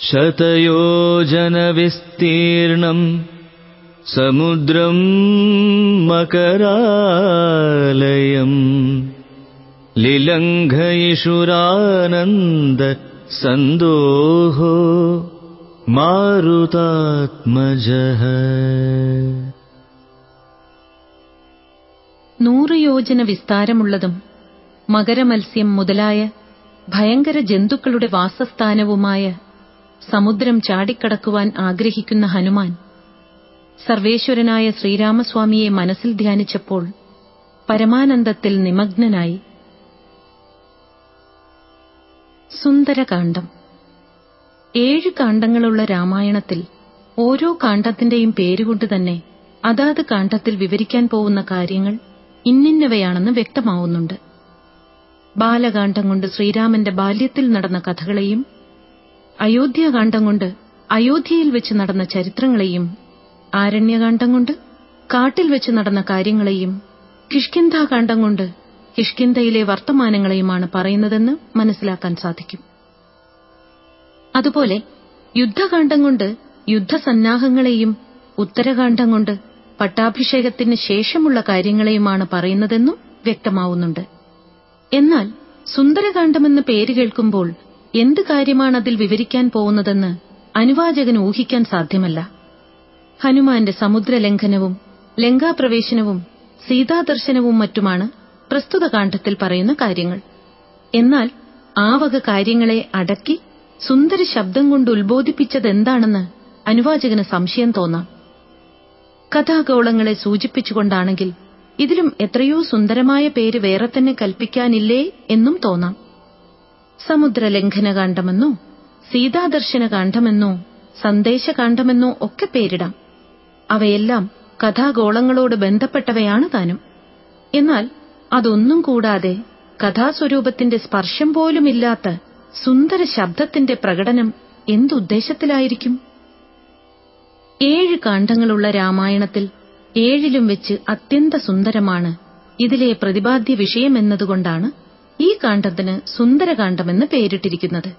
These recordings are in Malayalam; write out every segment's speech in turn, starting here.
ശതയോജനവിസ്തീർണം സമുദ്രം മകരാലയം ലിലംഘയിഷുരാനന്ദ സന്തോഹോ മാരുതാത്മജ നൂറ് യോജന വിസ്താരമുള്ളതും മകരമത്സ്യം മുതലായ ഭയങ്കര ജന്തുക്കളുടെ വാസസ്ഥാനവുമായ സമുദ്രം ചാടിക്കടക്കുവാൻ ആഗ്രഹിക്കുന്ന ഹനുമാൻ. സർവേശ്വരനായ ശ്രീരാമസ്വാമിയെ മനസ്സിൽ ധ്യാനിച്ചപ്പോൾ പരമാനന്ദത്തിൽ നിമഗ്നനായി. സുന്ദരകാന്ഡം. ഏഴ് കാണ്ഡങ്ങളുള്ള രാമായണത്തിൽ ഓരോ കാണ്ഡത്തിന്റെയും പേരുകൊണ്ട് തന്നെ അതാത് കാണ്ഡത്തിൽ വിവരിക്കാൻ പോകുന്ന കാര്യങ്ങൾ ഇന്നിന്നവയാണെന്ന് വ്യക്തമാവുന്നുണ്ട്. ബാലകാന്ഡം കൊണ്ട് ശ്രീരാമന്റെ ബാല്യത്തിൽ നടന്ന കഥകളെയും അയോധ്യാകാന്ഡം കൊണ്ട് അയോധ്യയിൽ വെച്ച് നടന്ന ചരിത്രങ്ങളെയും ആരണ്യകാന്ഡം കൊണ്ട് കാട്ടിൽ വെച്ച് നടന്ന കാര്യങ്ങളെയും കിഷ്കിന്ധാകാന്ഡം കൊണ്ട് കിഷ്കിന്ധയിലെ വർത്തമാനങ്ങളെയുമാണ് പറയുന്നതെന്ന് മനസ്സിലാക്കാൻ സാധിക്കും. അതുപോലെ യുദ്ധകാന്ഡം കൊണ്ട് യുദ്ധസന്നാഹങ്ങളെയും ഉത്തരകാന്ഡം കൊണ്ട് പട്ടാഭിഷേകത്തിന് ശേഷമുള്ള കാര്യങ്ങളെയുമാണ് പറയുന്നതെന്നും വ്യക്തമാവുന്നുണ്ട്. എന്നാൽ സുന്ദരകാന്ഡമെന്ന് പേര് കേൾക്കുമ്പോൾ എന്ത് കാര്യമാണ് അതിൽ വിവരിക്കാൻ പോകുന്നതെന്ന് അനുവാചകന് ഊഹിക്കാൻ സാധ്യമല്ല. ഹനുമാന്റെ സമുദ്രലംഘനവും ലങ്കാപ്രവേശനവും സീതാദർശനവും മറ്റുമാണ് പ്രസ്തുത കാണ്ഡത്തിൽ പറയുന്ന കാര്യങ്ങൾ. എന്നാൽ ആ വക കാര്യങ്ങളെ അടക്കി സുന്ദര ശബ്ദം കൊണ്ട് ഉത്ബോധിപ്പിച്ചതെന്താണെന്ന് അനുവാചകന് സംശയം തോന്നാം. കഥാഗോളങ്ങളെ സൂചിപ്പിച്ചുകൊണ്ടാണെങ്കിൽ ഇതിലും എത്രയോ സുന്ദരമായ പേര് വേറെ തന്നെ കൽപ്പിക്കാനില്ലേ എന്നും തോന്നാം. സമുദ്രലംഘനകാന്ഡമെന്നോ സീതാദർശനകാന്ഡമെന്നോ സന്ദേശകാന്ഡമെന്നോ ഒക്കെ പേരിടാം. അവയെല്ലാം കഥാഗോളങ്ങളോട് ബന്ധപ്പെട്ടവയാണ് താനും. എന്നാൽ അതൊന്നും കൂടാതെ കഥാസ്വരൂപത്തിന്റെ സ്പർശം പോലുമില്ലാത്ത സുന്ദര ശബ്ദത്തിന്റെ പ്രകടനം എന്തുദ്ദേശത്തിലായിരിക്കും? ഏഴ് കാണ്ഡങ്ങളുള്ള രാമായണത്തിൽ ഏഴിലും വെച്ച് അത്യന്ത സുന്ദരമാണ് ഇതിലെ പ്രതിപാദ്യ വിഷയമെന്നതുകൊണ്ടാണ് ഈ കാണ്ഡത്തിന് സുന്ദരകാന്ഡമെന്ന് പേരിട്ടിരിക്കുന്നത്.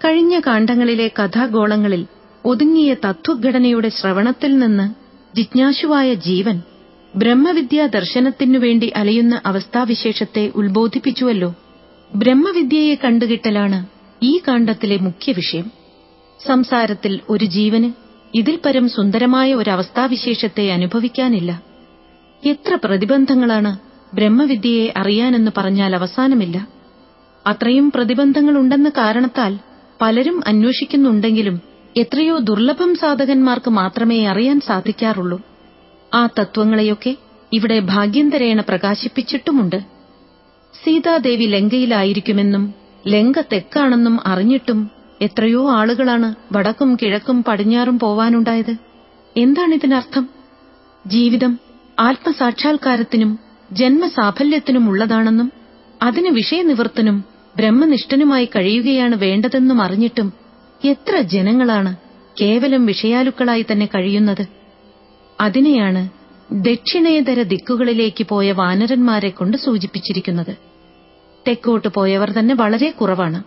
കഴിഞ്ഞ കാണ്ഡങ്ങളിലെ കഥാഗോളങ്ങളിൽ ഒതുങ്ങിയ തത്വഘടനയുടെ ശ്രവണത്തിൽ നിന്ന് ജിജ്ഞാസുവായ ജീവൻ ബ്രഹ്മവിദ്യാ ദർശനത്തിനുവേണ്ടി അലയുന്ന അവസ്ഥാവിശേഷത്തെ ഉത്ബോധിപ്പിച്ചുവല്ലോ. ബ്രഹ്മവിദ്യയെ കണ്ടുകിട്ടലാണ് ഈ കാണ്ഡത്തിലെ മുഖ്യ വിഷയം. സംസാരത്തിൽ ഒരു ജീവന് ഇതിൽ പരം സുന്ദരമായ ഒരു അവസ്ഥാവിശേഷത്തെ അനുഭവിക്കാനില്ല. എത്ര പ്രതിബന്ധങ്ങളാണ് ബ്രഹ്മവിദ്യയെ അറിയാനെന്ന് പറഞ്ഞാൽ അവസാനമില്ല. അത്രയും പ്രതിബന്ധങ്ങളുണ്ടെന്ന കാരണത്താൽ പലരും അന്വേഷിക്കുന്നുണ്ടെങ്കിലും എത്രയോ ദുർലഭം സാധകന്മാർക്ക് മാത്രമേ അറിയാൻ സാധിക്കാറുള്ളൂ. ആ തത്വങ്ങളെയൊക്കെ ഇവിടെ ഭാഗ്യന്തരേണ പ്രകാശിപ്പിച്ചിട്ടുമുണ്ട്. സീതാദേവി ലങ്കയിലായിരിക്കുമെന്നും ലങ്ക തെക്കാണെന്നും അറിഞ്ഞിട്ടും എത്രയോ ആളുകളാണ് വടക്കും കിഴക്കും പടിഞ്ഞാറും പോവാനുണ്ടായത്. എന്താണിതിനർത്ഥം ജീവിതം ആത്മസാക്ഷാത്കാരത്തിനും ജന്മസാഫല്യത്തിനുമുള്ളതാണെന്നും അതിന് വിഷയനിവൃത്തനും ബ്രഹ്മനിഷ്ഠനുമായി കഴിയുകയാണ് വേണ്ടതെന്നും അറിഞ്ഞിട്ടും എത്ര ജനങ്ങളാണ് കേവലം വിഷയാലുക്കളായി തന്നെ കഴിയുന്നത്. അതിനെയാണ് ദക്ഷിണേതര ദിക്കുകളിലേക്ക് പോയ വാനരന്മാരെ കൊണ്ട് സൂചിപ്പിച്ചിരിക്കുന്നത്. തെക്കോട്ട് പോയവർ തന്നെ വളരെ കുറവാണ്.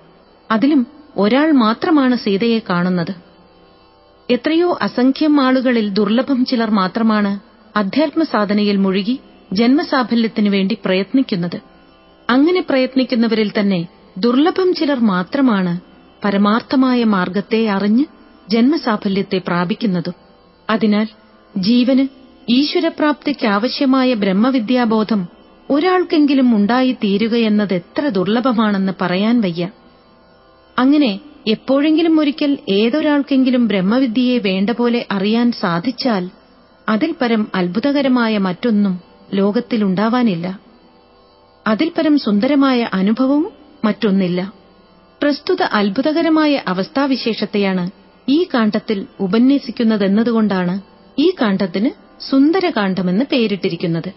അതിലും ഒരാൾ മാത്രമാണ് സീതയെ കാണുന്നത്. എത്രയോ അസംഖ്യം ആളുകളിൽ ദുർലഭം ചിലർ മാത്രമാണ് അധ്യാത്മ സാധനയിൽ മുഴുകി ജന്മസാഫല്യത്തിനു വേണ്ടി പ്രയത്നിക്കുന്നത്. അങ്ങനെ പ്രയത്നിക്കുന്നവരിൽ തന്നെ ദുർലഭം ചിലർ മാത്രമാണ് പരമാർത്ഥമായ മാർഗത്തെ അറിഞ്ഞ് ജന്മസാഫല്യത്തെ പ്രാപിക്കുന്നതും. അതിനാൽ ജീവന് ഈശ്വരപ്രാപ്തിക്കാവശ്യമായ ബ്രഹ്മവിദ്യാബോധം ഒരാൾക്കെങ്കിലും ഉണ്ടായിത്തീരുകയെന്നത് എത്ര ദുർലഭമാണെന്ന് പറയാൻ വയ്യ. അങ്ങനെ എപ്പോഴെങ്കിലും ഒരിക്കൽ ഏതൊരാൾക്കെങ്കിലും ബ്രഹ്മവിദ്യയെ വേണ്ട പോലെ അറിയാൻ സാധിച്ചാൽ അതിൽ പരം അത്ഭുതകരമായ മറ്റൊന്നും ലോകത്തിലുണ്ടാവാനില്ല. അതിൽ പരം സുന്ദരമായ അനുഭവവും മറ്റൊന്നില്ല. പ്രസ്തുത അത്ഭുതകരമായ അവസ്ഥാവിശേഷത്തെയാണ് ഈ കാണ്ഡത്തിൽ ഉപന്യസിക്കുന്നതെന്നതുകൊണ്ടാണ് ഈ കാണ്ഡത്തിന് സുന്ദരകാന്ഡമെന്ന് പേരിട്ടിരിക്കുന്നത്.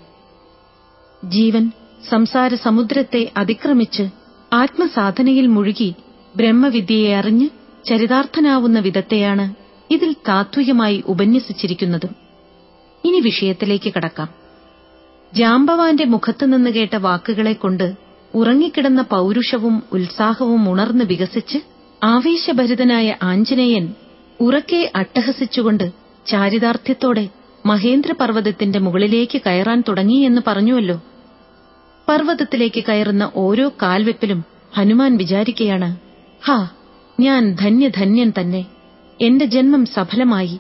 ജീവൻ സംസാര സമുദ്രത്തെ അതിക്രമിച്ച് ആത്മസാധനയിൽ മുഴുകി ബ്രഹ്മവിദ്യയെ അറിഞ്ഞ് ചരിതാർത്ഥനാവുന്ന വിധത്തെയാണ് ഇതിൽ താത്വികമായി ഉപന്യസിച്ചിരിക്കുന്നതും. ഇനി വിഷയത്തിലേക്ക് കടക്കാം. ജാംബവാന്റെ മുഖത്തുനിന്ന് കേട്ട വാക്കുകളെക്കൊണ്ട് ഉറങ്ങിക്കിടന്ന പൗരുഷവും ഉത്സാഹവും ഉണർന്ന് വികസിച്ച് ആവേശഭരിതനായ ആഞ്ജനേയൻ ഉറക്കെ അട്ടഹസിച്ചുകൊണ്ട് ചാരിതാർത്ഥ്യത്തോടെ മഹേന്ദ്രപർവതത്തിന്റെ മുകളിലേക്ക് കയറാൻ തുടങ്ങിയെന്ന് പറഞ്ഞുവല്ലോ. പർവതത്തിലേക്ക് കയറുന്ന ഓരോ കാൽവെപ്പിലും ഹനുമാൻ വിചാരിക്കുകയാണ് ഹാ ഞാൻ ധന്യധന്യൻ തന്നെ. എന്റെ ജന്മം സഫലമായി.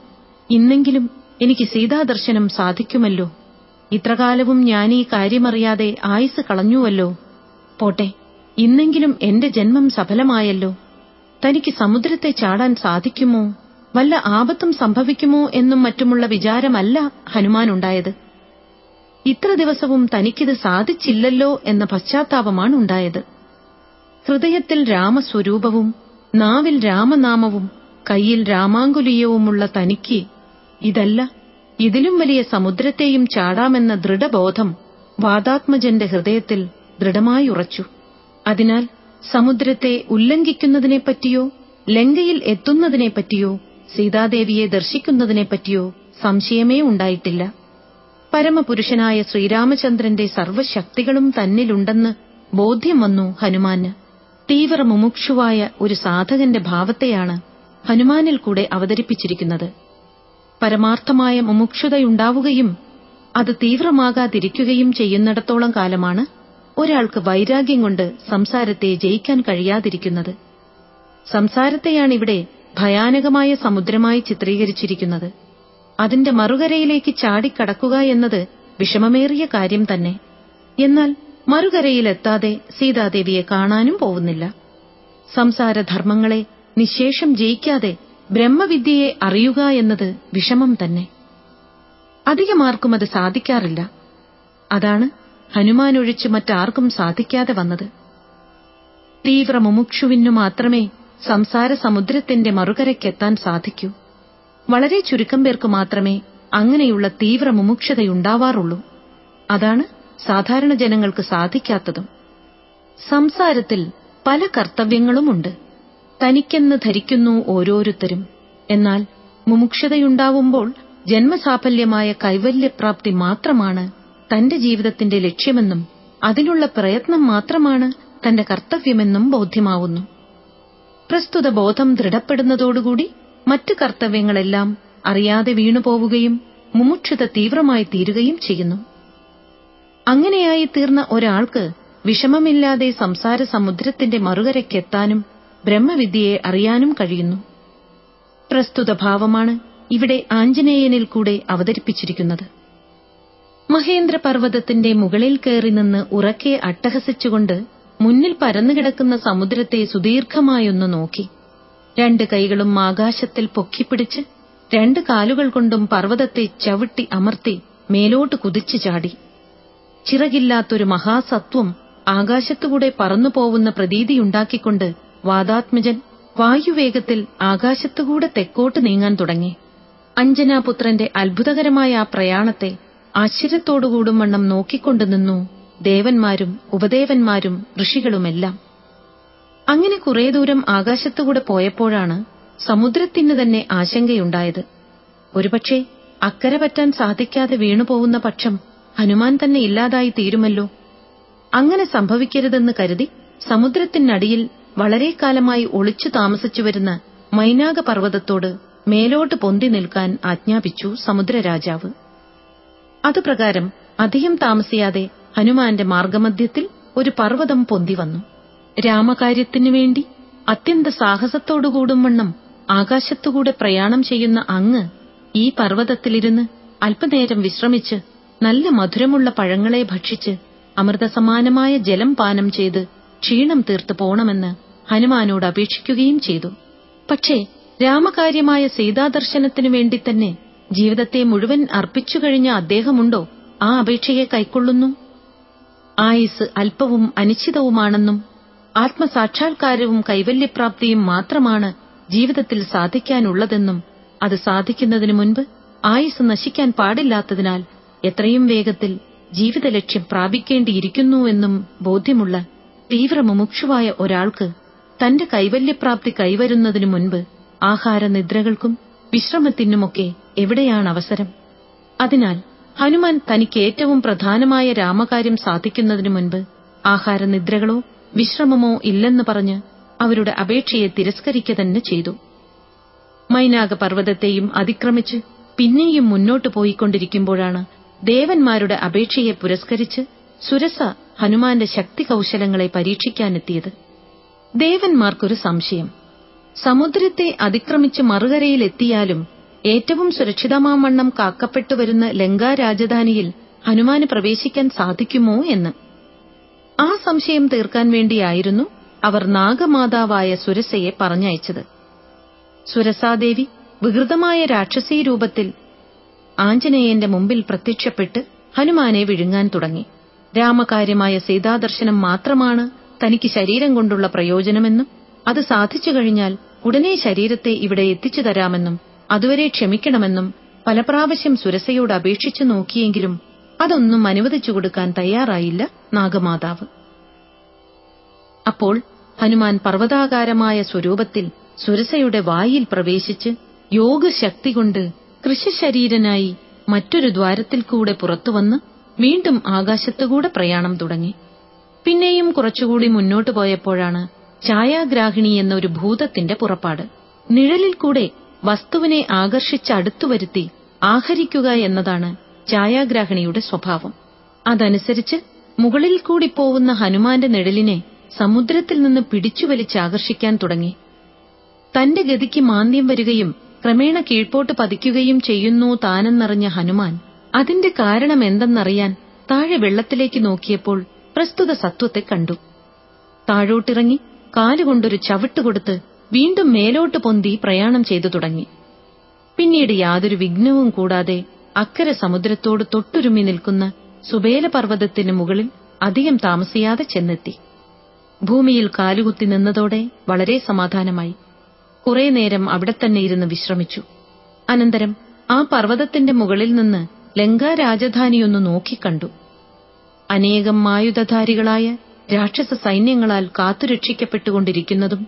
ഇന്നെങ്കിലും എനിക്ക് സീതാദർശനം സാധിക്കുമല്ലോ. ഇത്രകാലവും ഞാൻ ഈ കാര്യമറിയാതെ ആയുസ് കളഞ്ഞുവല്ലോ. പോട്ടെ ഇന്നെങ്കിലും എന്റെ ജന്മം സഫലമായല്ലോ. തനിക്ക് സമുദ്രത്തെ ചാടാൻ സാധിക്കുമോ? വല്ല ആപത്തും സംഭവിക്കുമോ എന്നും മറ്റുമുള്ള വിചാരമല്ല ഹനുമാനുണ്ടായത്. ഇത്ര ദിവസവും തനിക്കിത് സാധിച്ചില്ലല്ലോ എന്ന പശ്ചാത്താപമാണ് ഉണ്ടായത് ഹൃദയത്തിൽ രാമസ്വരൂപവും നാവിൽ രാമനാമവും കയ്യിൽ രാമാങ്കുലീയവുമുള്ള തനിക്ക് ഇതല്ല ഇതിലും വലിയ സമുദ്രത്തെയും ചാടാമെന്ന ദൃഢബോധം വാദാത്മജന്റെ ഹൃദയത്തിൽ ദൃഢമായി ഉറച്ചു. അതിനാൽ സമുദ്രത്തെ ഉല്ലംഘിക്കുന്നതിനെപ്പറ്റിയോ ലങ്കയിൽ എത്തുന്നതിനെപ്പറ്റിയോ സീതാദേവിയെ ദർശിക്കുന്നതിനെപ്പറ്റിയോ സംശയമേ ഉണ്ടായിട്ടില്ല. പരമപുരുഷനായ ശ്രീരാമചന്ദ്രന്റെ സർവശക്തികളും തന്നിലുണ്ടെന്ന് ബോധ്യം വന്നു ഹനുമാന്. തീവ്ര മുമുക്ഷുവായ ഒരു സാധകന്റെ ഭാവത്തെയാണ് ഹനുമാനിൽ കൂടെ അവതരിപ്പിച്ചിരിക്കുന്നത്. പരമാർത്ഥമായ മുമുക്ഷുതയുണ്ടാവുകയും അത് തീവ്രമാകാതിരിക്കുകയും ചെയ്യുന്നിടത്തോളം കാലമാണ് ഒരാൾക്ക് വൈരാഗ്യം കൊണ്ട് സംസാരത്തെ ജയിക്കാൻ കഴിയാതിരിക്കുന്നത്. സംസാരത്തെയാണിവിടെ ഭയാനകമായ സമുദ്രമായി ചിത്രീകരിച്ചിരിക്കുന്നത്. അതിന്റെ മറുകരയിലേക്ക് ചാടിക്കടക്കുക എന്നത് വിഷമമേറിയ കാര്യം തന്നെ. എന്നാൽ മറുകരയിലെത്താതെ സീതാദേവിയെ കാണാനും പോവുന്നില്ല. സംസാരധർമ്മങ്ങളെ നിശേഷം ജയിക്കാതെ ബ്രഹ്മവിദ്യയെ അറിയുക എന്നത് വിഷമം തന്നെ. അധികമാർക്കും അത് സാധിക്കാറില്ല. അതാണ് ഹനുമാനൊഴിച്ച് മറ്റാർക്കും സാധിക്കാതെ വന്നത്. തീവ്ര മുമുക്ഷുവിനു മാത്രമേ സംസാര സമുദ്രത്തിന്റെ മറുകരയ്ക്കെത്താൻ സാധിക്കൂ. വളരെ ചുരുക്കം പേർക്ക് മാത്രമേ അങ്ങനെയുള്ള തീവ്ര മുമുക്ഷതയുണ്ടാവാറുള്ളൂ. അതാണ് സാധാരണ ജനങ്ങൾക്ക് സാധിക്കാത്തതും. സംസാരത്തിൽ പല കർത്തവ്യങ്ങളുമുണ്ട്. തനിക്കെന്ന് ധരിക്കുന്നു ഓരോരുത്തരും. എന്നാൽ മുമുക്ഷതയുണ്ടാവുമ്പോൾ ജന്മസാഫല്യമായ കൈവല്യപ്രാപ്തി മാത്രമാണ് തന്റെ ജീവിതത്തിന്റെ ലക്ഷ്യമെന്നും അതിനുള്ള പ്രയത്നം മാത്രമാണ് തന്റെ കർത്തവ്യമെന്നും ബോധ്യമാവുന്നു. പ്രസ്തുത ബോധം ദൃഢപ്പെടുന്നതോടുകൂടി മറ്റു കർത്തവ്യങ്ങളെല്ലാം അറിയാതെ വീണുപോവുകയും മുമുക്ഷത തീവ്രമായി തീരുകയും ചെയ്യുന്നു. അങ്ങനെയായി തീർന്ന ഒരാൾക്ക് വിഷമമില്ലാതെ സംസാര സമുദ്രത്തിന്റെ മറുകരയ്ക്കെത്താനും ബ്രഹ്മവിദ്യയെ അറിയാനും കഴിയുന്നു. പ്രസ്തുത ഭാവമാണ് ഇവിടെ ആഞ്ജനേയനിൽ കൂടെ അവതരിപ്പിച്ചിരിക്കുന്നത്. മഹേന്ദ്രപർവതത്തിന്റെ മുകളിൽ കയറി നിന്ന് ഉറക്കെ അട്ടഹസിച്ചുകൊണ്ട് മുന്നിൽ പരന്നുകിടക്കുന്ന സമുദ്രത്തെ സുദീർഘമായൊന്നു നോക്കി. രണ്ട് കൈകളും ആകാശത്തിൽ പൊക്കിപ്പിടിച്ച് രണ്ട് കാലുകൾ കൊണ്ടും പർവതത്തെ ചവിട്ടി അമർത്തി മേലോട്ട് കുതിച്ചു ചാടി. ചിറകില്ലാത്തൊരു മഹാസത്വം ആകാശത്തുകൂടെ പറന്നുപോവുന്ന പ്രതീതിയുണ്ടാക്കിക്കൊണ്ട് വാദാത്മജൻ വായുവേഗത്തിൽ ആകാശത്തുകൂടെ തെക്കോട്ട് നീങ്ങാൻ തുടങ്ങി. അഞ്ജനാപുത്രന്റെ അത്ഭുതകരമായ ആ പ്രയാണത്തെ ആശ്ചര്യത്തോടുകൂടും വണ്ണം നോക്കിക്കൊണ്ടു നിന്നു ദേവന്മാരും ഉപദേവന്മാരും ഋഷികളുമെല്ലാം. അങ്ങനെ കുറേ ദൂരം ആകാശത്തുകൂടെ പോയപ്പോഴാണ് സമുദ്രത്തിന് തന്നെ ആശങ്കയുണ്ടായത്. ഒരുപക്ഷെ അക്കരെ പറ്റാൻ സാധിക്കാതെ വീണുപോകുന്ന പക്ഷം ഹനുമാൻ തന്നെ ഇല്ലാതായി തീരുമല്ലോ. അങ്ങനെ സംഭവിക്കരുതെന്ന് കരുതി സമുദ്രത്തിനടിയിൽ വളരെ കാലമായി ഒളിച്ചു താമസിച്ചുവരുന്ന മൈനാക പർവതത്തോട് മേലോട്ട് പൊന്തി നിൽക്കാൻ ആജ്ഞാപിച്ചു സമുദ്രരാജാവ്. അതുപ്രകാരം അധികം താമസിയാതെ ഹനുമാന്റെ മാർഗമധ്യത്തിൽ ഒരു പർവതം പൊന്തി വന്നു. രാമകാര്യത്തിനു അത്യന്ത സാഹസത്തോടുകൂടും വണ്ണം ആകാശത്തുകൂടെ പ്രയാണം ചെയ്യുന്ന അങ്ങ് ഈ പർവതത്തിലിരുന്ന് അല്പനേരം വിശ്രമിച്ച് നല്ല മധുരമുള്ള പഴങ്ങളെ ഭക്ഷിച്ച് അമൃതസമാനമായ ജലം പാനം ചെയ്ത് ക്ഷീണം തീർത്തു പോണമെന്ന് ഹനുമാനോട് അപേക്ഷിക്കുകയും ചെയ്തു. പക്ഷേ രാമകാര്യമായ സീതാദർശനത്തിനു വേണ്ടി തന്നെ ജീവിതത്തെ മുഴുവൻ അർപ്പിച്ചു കഴിഞ്ഞ അദ്ദേഹമുണ്ടോ? ആ അപേക്ഷയെ കൈക്കൊള്ളുന്നു. ആയുസ് അല്പവും അനിശ്ചിതവുമാണെന്നും ആത്മസാക്ഷാത്കാരവും കൈവല്യപ്രാപ്തിയും മാത്രമാണ് ജീവിതത്തിൽ സാധിക്കാനുള്ളതെന്നും അത് സാധിക്കുന്നതിനു മുൻപ് ആയുസ് നശിക്കാൻ പാടില്ലാത്തതിനാൽ എത്രയും വേഗത്തിൽ ജീവിതലക്ഷ്യം പ്രാപിക്കേണ്ടിയിരിക്കുന്നുവെന്നും ബോധ്യമുള്ള തീവ്രമുമുക്ഷുവായ ഒരാൾക്ക് തന്റെ കൈവല്യപ്രാപ്തി കൈവരുന്നതിനു മുൻപ് ആഹാരനിദ്രകൾക്കും വിശ്രമത്തിനുമൊക്കെ എവിടെയാണ് അവസരം അതിനാൽ ഹനുമാൻ തനിക്ക് ഏറ്റവും പ്രധാനമായ രാമകാര്യം സാധിക്കുന്നതിനു മുൻപ് ആഹാരനിദ്രകളോ വിശ്രമമോ ഇല്ലെന്ന് പറഞ്ഞ് അവരുടെ അപേക്ഷയെ തിരസ്കരിക്കുക തന്നെ ചെയ്തു. മൈനാക പർവതത്തെയും അതിക്രമിച്ച് പിന്നെയും മുന്നോട്ട് പോയിക്കൊണ്ടിരിക്കുമ്പോഴാണ് ദേവന്മാരുടെ അപേക്ഷയെ പുരസ്കരിച്ച് സുരസ ഹനുമാന്റെ ശക്തി കൗശലങ്ങളെ പരീക്ഷിക്കാനെത്തിയത്. ദേവന്മാർക്കൊരു സംശയം. സമുദ്രത്തെ അതിക്രമിച്ച് മറുകരയിലെത്തിയാലും ഏറ്റവും സുരക്ഷിതമാവണ്ണം കാക്കപ്പെട്ടുവരുന്ന ലങ്കാ രാജധാനിയിൽ ഹനുമാന് പ്രവേശിക്കാൻ സാധിക്കുമോ എന്ന്. ആ സംശയം തീർക്കാൻ വേണ്ടിയായിരുന്നു അവർ നാഗമാതാവായ സുരസയെ പറഞ്ഞയച്ചത്. സുരസാദേവി വികൃതമായ രാക്ഷസീ രൂപത്തിൽ ആഞ്ജനേയന്റെ മുമ്പിൽ പ്രത്യക്ഷപ്പെട്ട് ഹനുമാനെ വിഴുങ്ങാൻ തുടങ്ങി. രാമകാര്യമായ സീതാദർശനം മാത്രമാണ് തനിക്ക് ശരീരം കൊണ്ടുള്ള പ്രയോജനമെന്നും അത് സാധിച്ചു കഴിഞ്ഞാൽ ഉടനെ ശരീരത്തെ ഇവിടെ എത്തിച്ചു തരാമെന്നും അതുവരെ ക്ഷമിക്കണമെന്നും പലപ്രാവശ്യം സുരസയോട് അപേക്ഷിച്ചു നോക്കിയെങ്കിലും അതൊന്നും അനുവദിച്ചു കൊടുക്കാൻ തയ്യാറായില്ല നാഗമാതാവ്. അപ്പോൾ ഹനുമാൻ പർവതാകാരമായ സ്വരൂപത്തിൽ സുരസയുടെ വായിൽ പ്രവേശിച്ച് യോഗശക്തി കൊണ്ട് കൃഷിശരീരനായി മറ്റൊരു ദ്വാരത്തിൽ കൂടെ പുറത്തുവന്ന് വീണ്ടും ആകാശത്തുകൂടെ പ്രയാണം തുടങ്ങി. പിന്നെയും കുറച്ചുകൂടി മുന്നോട്ടു പോയപ്പോഴാണ് ഛായാഗ്രാഹിണി എന്നൊരു ഭൂതത്തിന്റെ പുറപ്പാട്. നിഴലിൽ കൂടെ വസ്തുവിനെ ആകർഷിച്ചടുത്തു വരുത്തി ആഹരിക്കുക എന്നതാണ് ഛായാഗ്രാഹിണിയുടെ സ്വഭാവം. അതനുസരിച്ച് മുകളിൽ കൂടി പോവുന്ന ഹനുമാന്റെ നിഴലിനെ സമുദ്രത്തിൽ നിന്ന് പിടിച്ചു വലിച്ചാകർഷിക്കാൻ തുടങ്ങി. തന്റെ ഗതിക്ക് മാന്ദ്യം വരികയും ക്രമേണ കീഴ്പോട്ട് പതിക്കുകയും ചെയ്യുന്നു താനെന്നറിഞ്ഞ ഹനുമാൻ. അതിന്റെ കാരണമെന്തെന്നറിയാൻ താഴെ വെള്ളത്തിലേക്ക് നോക്കിയപ്പോൾ പ്രസ്തുത സത്വത്തെ കണ്ടു. താഴോട്ടിറങ്ങി കാലുകൊണ്ടൊരു ചവിട്ടുകൊടുത്ത് വീണ്ടും മേലോട്ട് പൊന്തി പ്രയാണം ചെയ്തു തുടങ്ങി. പിന്നീട് യാതൊരു വിഘ്നവും കൂടാതെ അക്കരെ സമുദ്രത്തോട് തൊട്ടുരുമി നിൽക്കുന്ന സുബേല പർവതത്തിന് മുകളിൽ അധികം താമസിയാതെ ചെന്നെത്തി. ഭൂമിയിൽ കാലുകുത്തി നിന്നതോടെ വളരെ സമാധാനമായി. കുറെ നേരം അവിടെ തന്നെ ഇരുന്ന് വിശ്രമിച്ചു. അനന്തരം ആ പർവതത്തിന്റെ മുകളിൽ നിന്ന് ലങ്കാ രാജധാനിയൊന്നു നോക്കിക്കണ്ടു അനേകം മായുധധാരികളായ രാക്ഷസ സൈന്യങ്ങളാൽ കാത്തുരക്ഷിക്കപ്പെട്ടുകൊണ്ടിരിക്കുന്നതും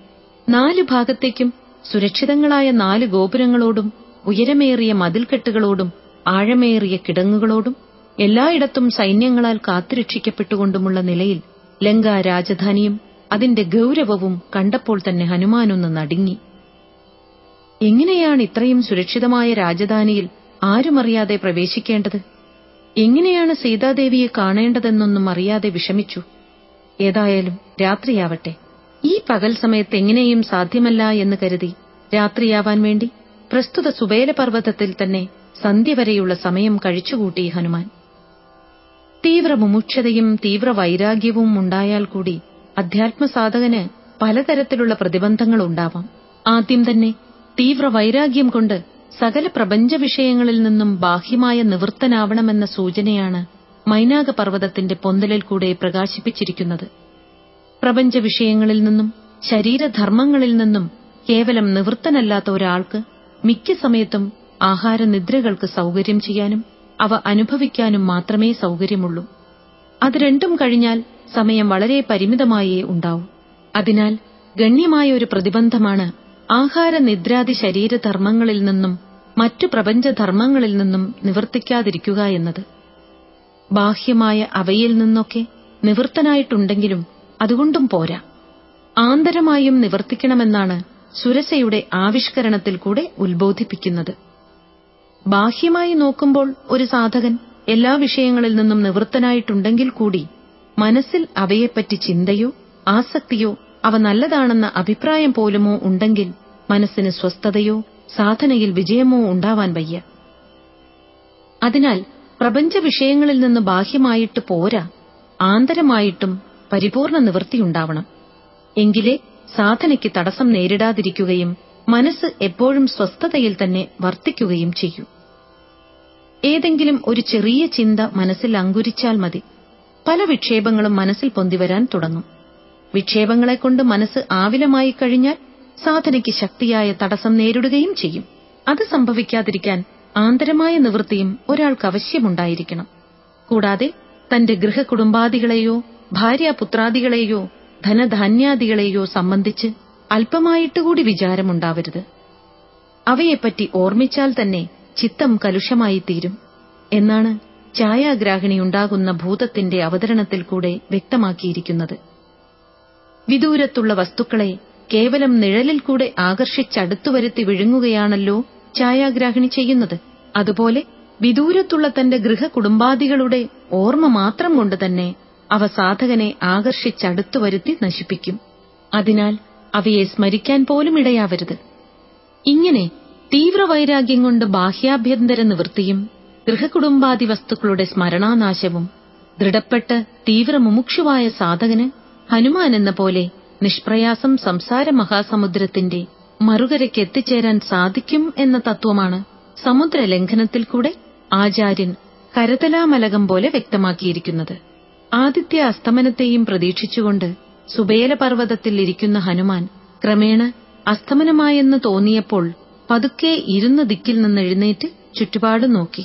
നാലു ഭാഗത്തേക്കും സുരക്ഷിതങ്ങളായ നാല് ഗോപുരങ്ങളോടും ഉയരമേറിയ മതിൽക്കെട്ടുകളോടും ആഴമേറിയ കിടങ്ങുകളോടും എല്ലായിടത്തും സൈന്യങ്ങളാൽ കാത്തുരക്ഷിക്കപ്പെട്ടുകൊണ്ടുമുള്ള നിലയിൽ ലങ്കാ രാജധാനിയും അതിന്റെ ഗൗരവവും കണ്ടപ്പോൾ തന്നെ ഹനുമാനൊന്ന് നടുങ്ങി. എങ്ങനെയാണ് ഇത്രയും സുരക്ഷിതമായ രാജധാനിയിൽ ആരുമറിയാതെ പ്രവേശിക്കേണ്ടത്? എങ്ങനെയാണ് സീതാദേവിയെ കാണേണ്ടതെന്നൊന്നും അറിയാതെ വിഷമിച്ചു. ഏതായാലും രാത്രിയാവട്ടെ. ഈ പകൽ സമയത്ത് എങ്ങനെയും സാധ്യമല്ല എന്ന് കരുതി രാത്രിയാവാൻ വേണ്ടി പ്രസ്തുത സുബേലപർവതത്തിൽ തന്നെ സന്ധ്യ വരെയുള്ള സമയം കഴിച്ചുകൂട്ടി ഹനുമാൻ. തീവ്ര മുമുക്ഷതയും തീവ്ര വൈരാഗ്യവും ഉണ്ടായാൽ കൂടി അധ്യാത്മസാധകന് പലതരത്തിലുള്ള പ്രതിബന്ധങ്ങൾ ഉണ്ടാവാം ആദ്യം തന്നെ തീവ്ര വൈരാഗ്യം കൊണ്ട് സകല പ്രപഞ്ച വിഷയങ്ങളിൽ നിന്നും ബാഹ്യമായ നിവൃത്തനാവണമെന്ന സൂചനയാണ് മൈനാക പർവതത്തിന്റെ പൊന്തലിൽ കൂടെ പ്രകാശിപ്പിച്ചിരിക്കുന്നത്. പ്രപഞ്ച വിഷയങ്ങളിൽ നിന്നും ശരീരധർമ്മങ്ങളിൽ നിന്നും കേവലം നിവൃത്തനല്ലാത്ത ഒരാൾക്ക് മിക്ക സമയത്തും ആഹാരനിദ്രകൾക്ക് സൗകര്യം ചെയ്യാനും അവ അനുഭവിക്കാനും മാത്രമേ സൗകര്യമുള്ളൂ. അത് രണ്ടും കഴിഞ്ഞാൽ സമയം വളരെ പരിമിതമായേ ഉണ്ടാവൂ. അതിനാൽ ഗണ്യമായ ഒരു പ്രതിബന്ധമാണ് ആഹാരനിദ്രാദി ശരീരധർമ്മങ്ങളിൽ നിന്നും മറ്റു പ്രപഞ്ചധർമ്മങ്ങളിൽ നിന്നും നിവർത്തിക്കാതിരിക്കുക എന്നത്. ബാഹ്യമായ അവയിൽ നിന്നൊക്കെ നിവൃത്തനായിട്ടുണ്ടെങ്കിലും അതുകൊണ്ടും പോരാ. ആന്തരമായും നിവർത്തിക്കണമെന്നാണ് സുരസയുടെ ആവിഷ്കരണത്തിൽ കൂടെ ഉത്ബോധിപ്പിക്കുന്നത്. ബാഹ്യമായി നോക്കുമ്പോൾ ഒരു സാധകൻ എല്ലാ വിഷയങ്ങളിൽ നിന്നും നിവൃത്തനായിട്ടുണ്ടെങ്കിൽ കൂടി മനസ്സിൽ അവയെപ്പറ്റി ചിന്തയോ ആസക്തിയോ അവ നല്ലതാണെന്ന അഭിപ്രായം പോലുമോ ഉണ്ടെങ്കിൽ മനസ്സിന് സ്വസ്ഥതയോ സാധനയിൽ വിജയമോ ഉണ്ടാവാൻ വയ്യ. അതിനാൽ പ്രപഞ്ച വിഷയങ്ങളിൽ നിന്ന് ബാഹ്യമായിട്ട് പോരാ ആന്തരമായിട്ടും പരിപൂർണ നിവൃത്തിയുണ്ടാവണം എങ്കിലേ സാധനയ്ക്ക് തടസ്സം നേരിടാതിരിക്കുകയും മനസ്സ് എപ്പോഴും സ്വസ്ഥതയിൽ തന്നെ വർത്തിക്കുകയും ചെയ്യൂ. ഏതെങ്കിലും ഒരു ചെറിയ ചിന്ത മനസ്സിൽ അങ്കുരിച്ചാൽ മതി. പല വിക്ഷേപങ്ങളും മനസ്സിൽ പൊന്തിവരാൻ തുടങ്ങും. വിക്ഷേപങ്ങളെക്കൊണ്ട് മനസ്സ് ആവിലമായി കഴിഞ്ഞാൽ സാധനയ്ക്ക് ശക്തിയായ തടസ്സം നേരിടുകയും ചെയ്യും. അത് സംഭവിക്കാതിരിക്കാൻ ആന്തരമായ നിവൃത്തിയും ഒരാൾക്ക് അവശ്യമുണ്ടായിരിക്കണം. കൂടാതെ തന്റെ ഗൃഹകുടുംബാദികളെയോ ഭാര്യാപുത്രാദികളെയോ ധനധാന്യാദികളെയോ സംബന്ധിച്ച് അല്പമായിട്ടുകൂടി വിചാരമുണ്ടാവരുത്. അവയെപ്പറ്റി ഓർമ്മിച്ചാൽ തന്നെ ചിത്തം കലുഷമായി തീരും എന്നാണ് ഛായാഗ്രാഹിണിയുണ്ടാകുന്ന ഭൂതത്തിന്റെ അവതരണത്തിൽ കൂടെ വ്യക്തമാക്കിയിരിക്കുന്നത്. വിദൂരത്തുള്ള വസ്തുക്കളെ കേവലം നിഴലിൽ കൂടെ ആകർഷിച്ചടുത്തു വരുത്തി വിഴുങ്ങുകയാണല്ലോ ഛായാഗ്രാഹിണി ചെയ്യുന്നത്. അതുപോലെ വിദൂരത്തുള്ള തന്റെ ഗൃഹകുടുംബാദികളുടെ ഓർമ്മ മാത്രം കൊണ്ട് തന്നെ അവ സാധകനെ ആകർഷിച്ചടുത്തു വരുത്തി നശിപ്പിക്കും. അതിനാൽ അവയെ സ്മരിക്കാൻ പോലും ഇടയാവരുത്. ഇങ്ങനെ തീവ്രവൈരാഗ്യം കൊണ്ട് ബാഹ്യാഭ്യന്തര നിവൃത്തിയും ഗൃഹകുടുംബാദി വസ്തുക്കളുടെ സ്മരണാനാശവും ദൃഢപ്പെട്ട് തീവ്രമുമുക്ഷുവായ സാധകന് ഹനുമാൻ എന്ന പോലെ നിഷ്പ്രയാസം സംസാര മഹാസമുദ്രത്തിന്റെ മറുകരയ്ക്ക് എത്തിച്ചേരാൻ സാധിക്കും എന്ന തത്വമാണ് സമുദ്ര സമുദ്രലംഘനത്തിൽ കൂടെ ആചാര്യൻ കരതലാമലകം പോലെ വ്യക്തമാക്കിയിരിക്കുന്നത്. ആദിത്യ അസ്തമനത്തെയും പ്രതീക്ഷിച്ചുകൊണ്ട് സുബേല പർവതത്തിൽ ഇരിക്കുന്ന ഹനുമാൻ ക്രമേണ അസ്തമനമായെന്ന് തോന്നിയപ്പോൾ പതുക്കെ ഇരുന്ന ദിക്കിൽ നിന്ന് എഴുന്നേറ്റ് ചുറ്റുപാട് നോക്കി.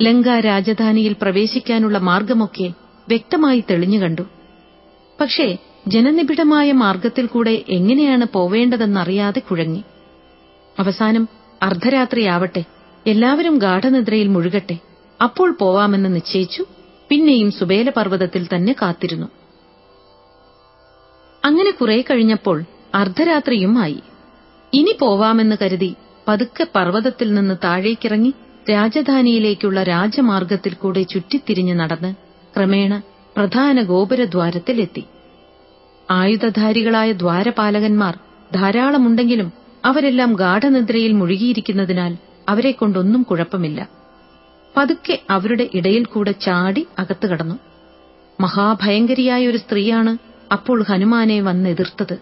ലങ്ക രാജധാനിയിൽ പ്രവേശിക്കാനുള്ള മാർഗമൊക്കെ വ്യക്തമായി തെളിഞ്ഞു കണ്ടു. പക്ഷേ ജനനിബിഡമായ മാർഗത്തിൽ കൂടെ എങ്ങനെയാണ് പോവേണ്ടതെന്നറിയാതെ കുഴങ്ങി. അവസാനം അർദ്ധരാത്രിയാവട്ടെ എല്ലാവരും ഗാഠനിദ്രയിൽ മുഴുകട്ടെ അപ്പോൾ പോവാമെന്ന് നിശ്ചയിച്ചു പിന്നെയും സുബേല പർവതത്തിൽ തന്നെ കാത്തിരുന്നു. അങ്ങനെ കുറെ കഴിഞ്ഞപ്പോൾ അർദ്ധരാത്രിയും ആയി. ഇനി പോവാമെന്ന് കരുതി പതുക്കെ പർവതത്തിൽ നിന്ന് താഴേക്കിറങ്ങി രാജധാനിയിലേക്കുള്ള രാജമാർഗത്തിൽ കൂടെ ചുറ്റിത്തിരിഞ്ഞ് നടന്ന് ക്രമേണ പ്രധാന ഗോപുരദ്വാരത്തിലെത്തി. ആയുധധാരികളായ ദ്വാരപാലകന്മാർ ധാരാളമുണ്ടെങ്കിലും അവരെല്ലാം ഗാഠനിദ്രയിൽ മുഴുകിയിരിക്കുന്നതിനാൽ അവരെക്കൊണ്ടൊന്നും കുഴപ്പമില്ല. പതുക്കെ അവരുടെ ഇടയിൽ കൂടെ ചാടി അകത്തു കടന്നു. മഹാഭയങ്കരിയായ ഒരു സ്ത്രീയാണ് അപ്പോൾ ഹനുമാനെ വന്നെതിർത്തത്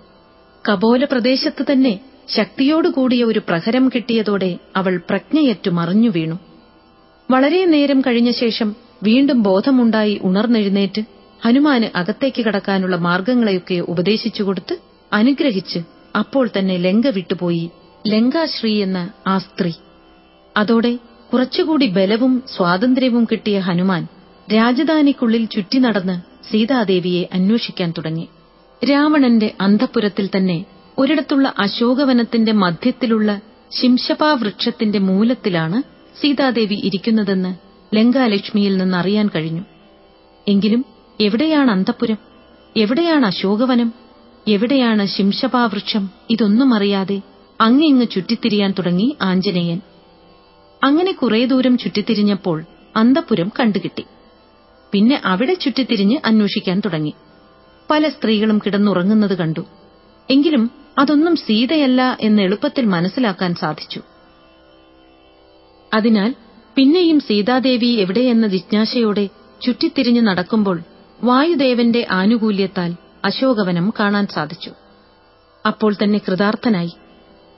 കപോല പ്രദേശത്ത് തന്നെ ശക്തിയോടുകൂടിയ ഒരു പ്രഹരം കിട്ടിയതോടെ അവൾ പ്രജ്ഞയറ്റു മറിഞ്ഞു വീണു വളരെ നേരം കഴിഞ്ഞ ശേഷം വീണ്ടും ബോധമുണ്ടായി ഉണർന്നെഴുന്നേറ്റ് ഹനുമാന് അകത്തേക്ക് കടക്കാനുള്ള മാർഗങ്ങളെയൊക്കെ ഉപദേശിച്ചുകൊടുത്ത് അനുഗ്രഹിച്ച് അപ്പോൾ തന്നെ ലങ്ക വിട്ടുപോയി. ലങ്കാശ്രീ എന്ന ആ സ്ത്രീ. അതോടെ കുറച്ചുകൂടി ബലവും സ്വാതന്ത്ര്യവും കിട്ടിയ ഹനുമാൻ രാജധാനിക്കുള്ളിൽ ചുറ്റി നടന്ന് സീതാദേവിയെ അന്വേഷിക്കാൻ തുടങ്ങി. രാവണന്റെ അന്തപുരത്തിൽ തന്നെ ഒരിടത്തുള്ള അശോകവനത്തിന്റെ മധ്യത്തിലുള്ള ശിംശപാവൃക്ഷത്തിന്റെ മൂലത്തിലാണ് സീതാദേവി ഇരിക്കുന്നതെന്ന് ലങ്കാലക്ഷ്മിയിൽ നിന്നറിയാൻ കഴിഞ്ഞു. എങ്കിലും എവിടെയാണ് അന്തപുരം? എവിടെയാണ് അശോകവനം? എവിടെയാണ് ശിംശപാവൃക്ഷം? ഇതൊന്നും അറിയാതെ അങ്ങിങ്ങ് ചുറ്റിത്തിരിയാൻ തുടങ്ങി ആഞ്ജനേയൻ. അങ്ങനെ കുറേ ദൂരം ചുറ്റിത്തിരിഞ്ഞപ്പോൾ അന്തപുരം കണ്ടുകിട്ടി. പിന്നെ അവിടെ ചുറ്റിത്തിരിഞ്ഞ് അന്വേഷിക്കാൻ തുടങ്ങി. പല സ്ത്രീകളും കിടന്നുറങ്ങുന്നത് കണ്ടു. എങ്കിലും അതൊന്നും സീതയല്ല എന്ന് എളുപ്പത്തിൽ മനസ്സിലാക്കാൻ സാധിച്ചു. അതിനാൽ പിന്നെയും സീതാദേവി എവിടെയെന്ന ജിജ്ഞാസയോടെ ചുറ്റിത്തിരിഞ്ഞ് നടക്കുമ്പോൾ വായുദേവന്റെ ആനുകൂല്യത്താൽ അശോകവനം കാണാൻ സാധിച്ചു. അപ്പോൾ തന്നെ കൃതാർത്ഥനായി.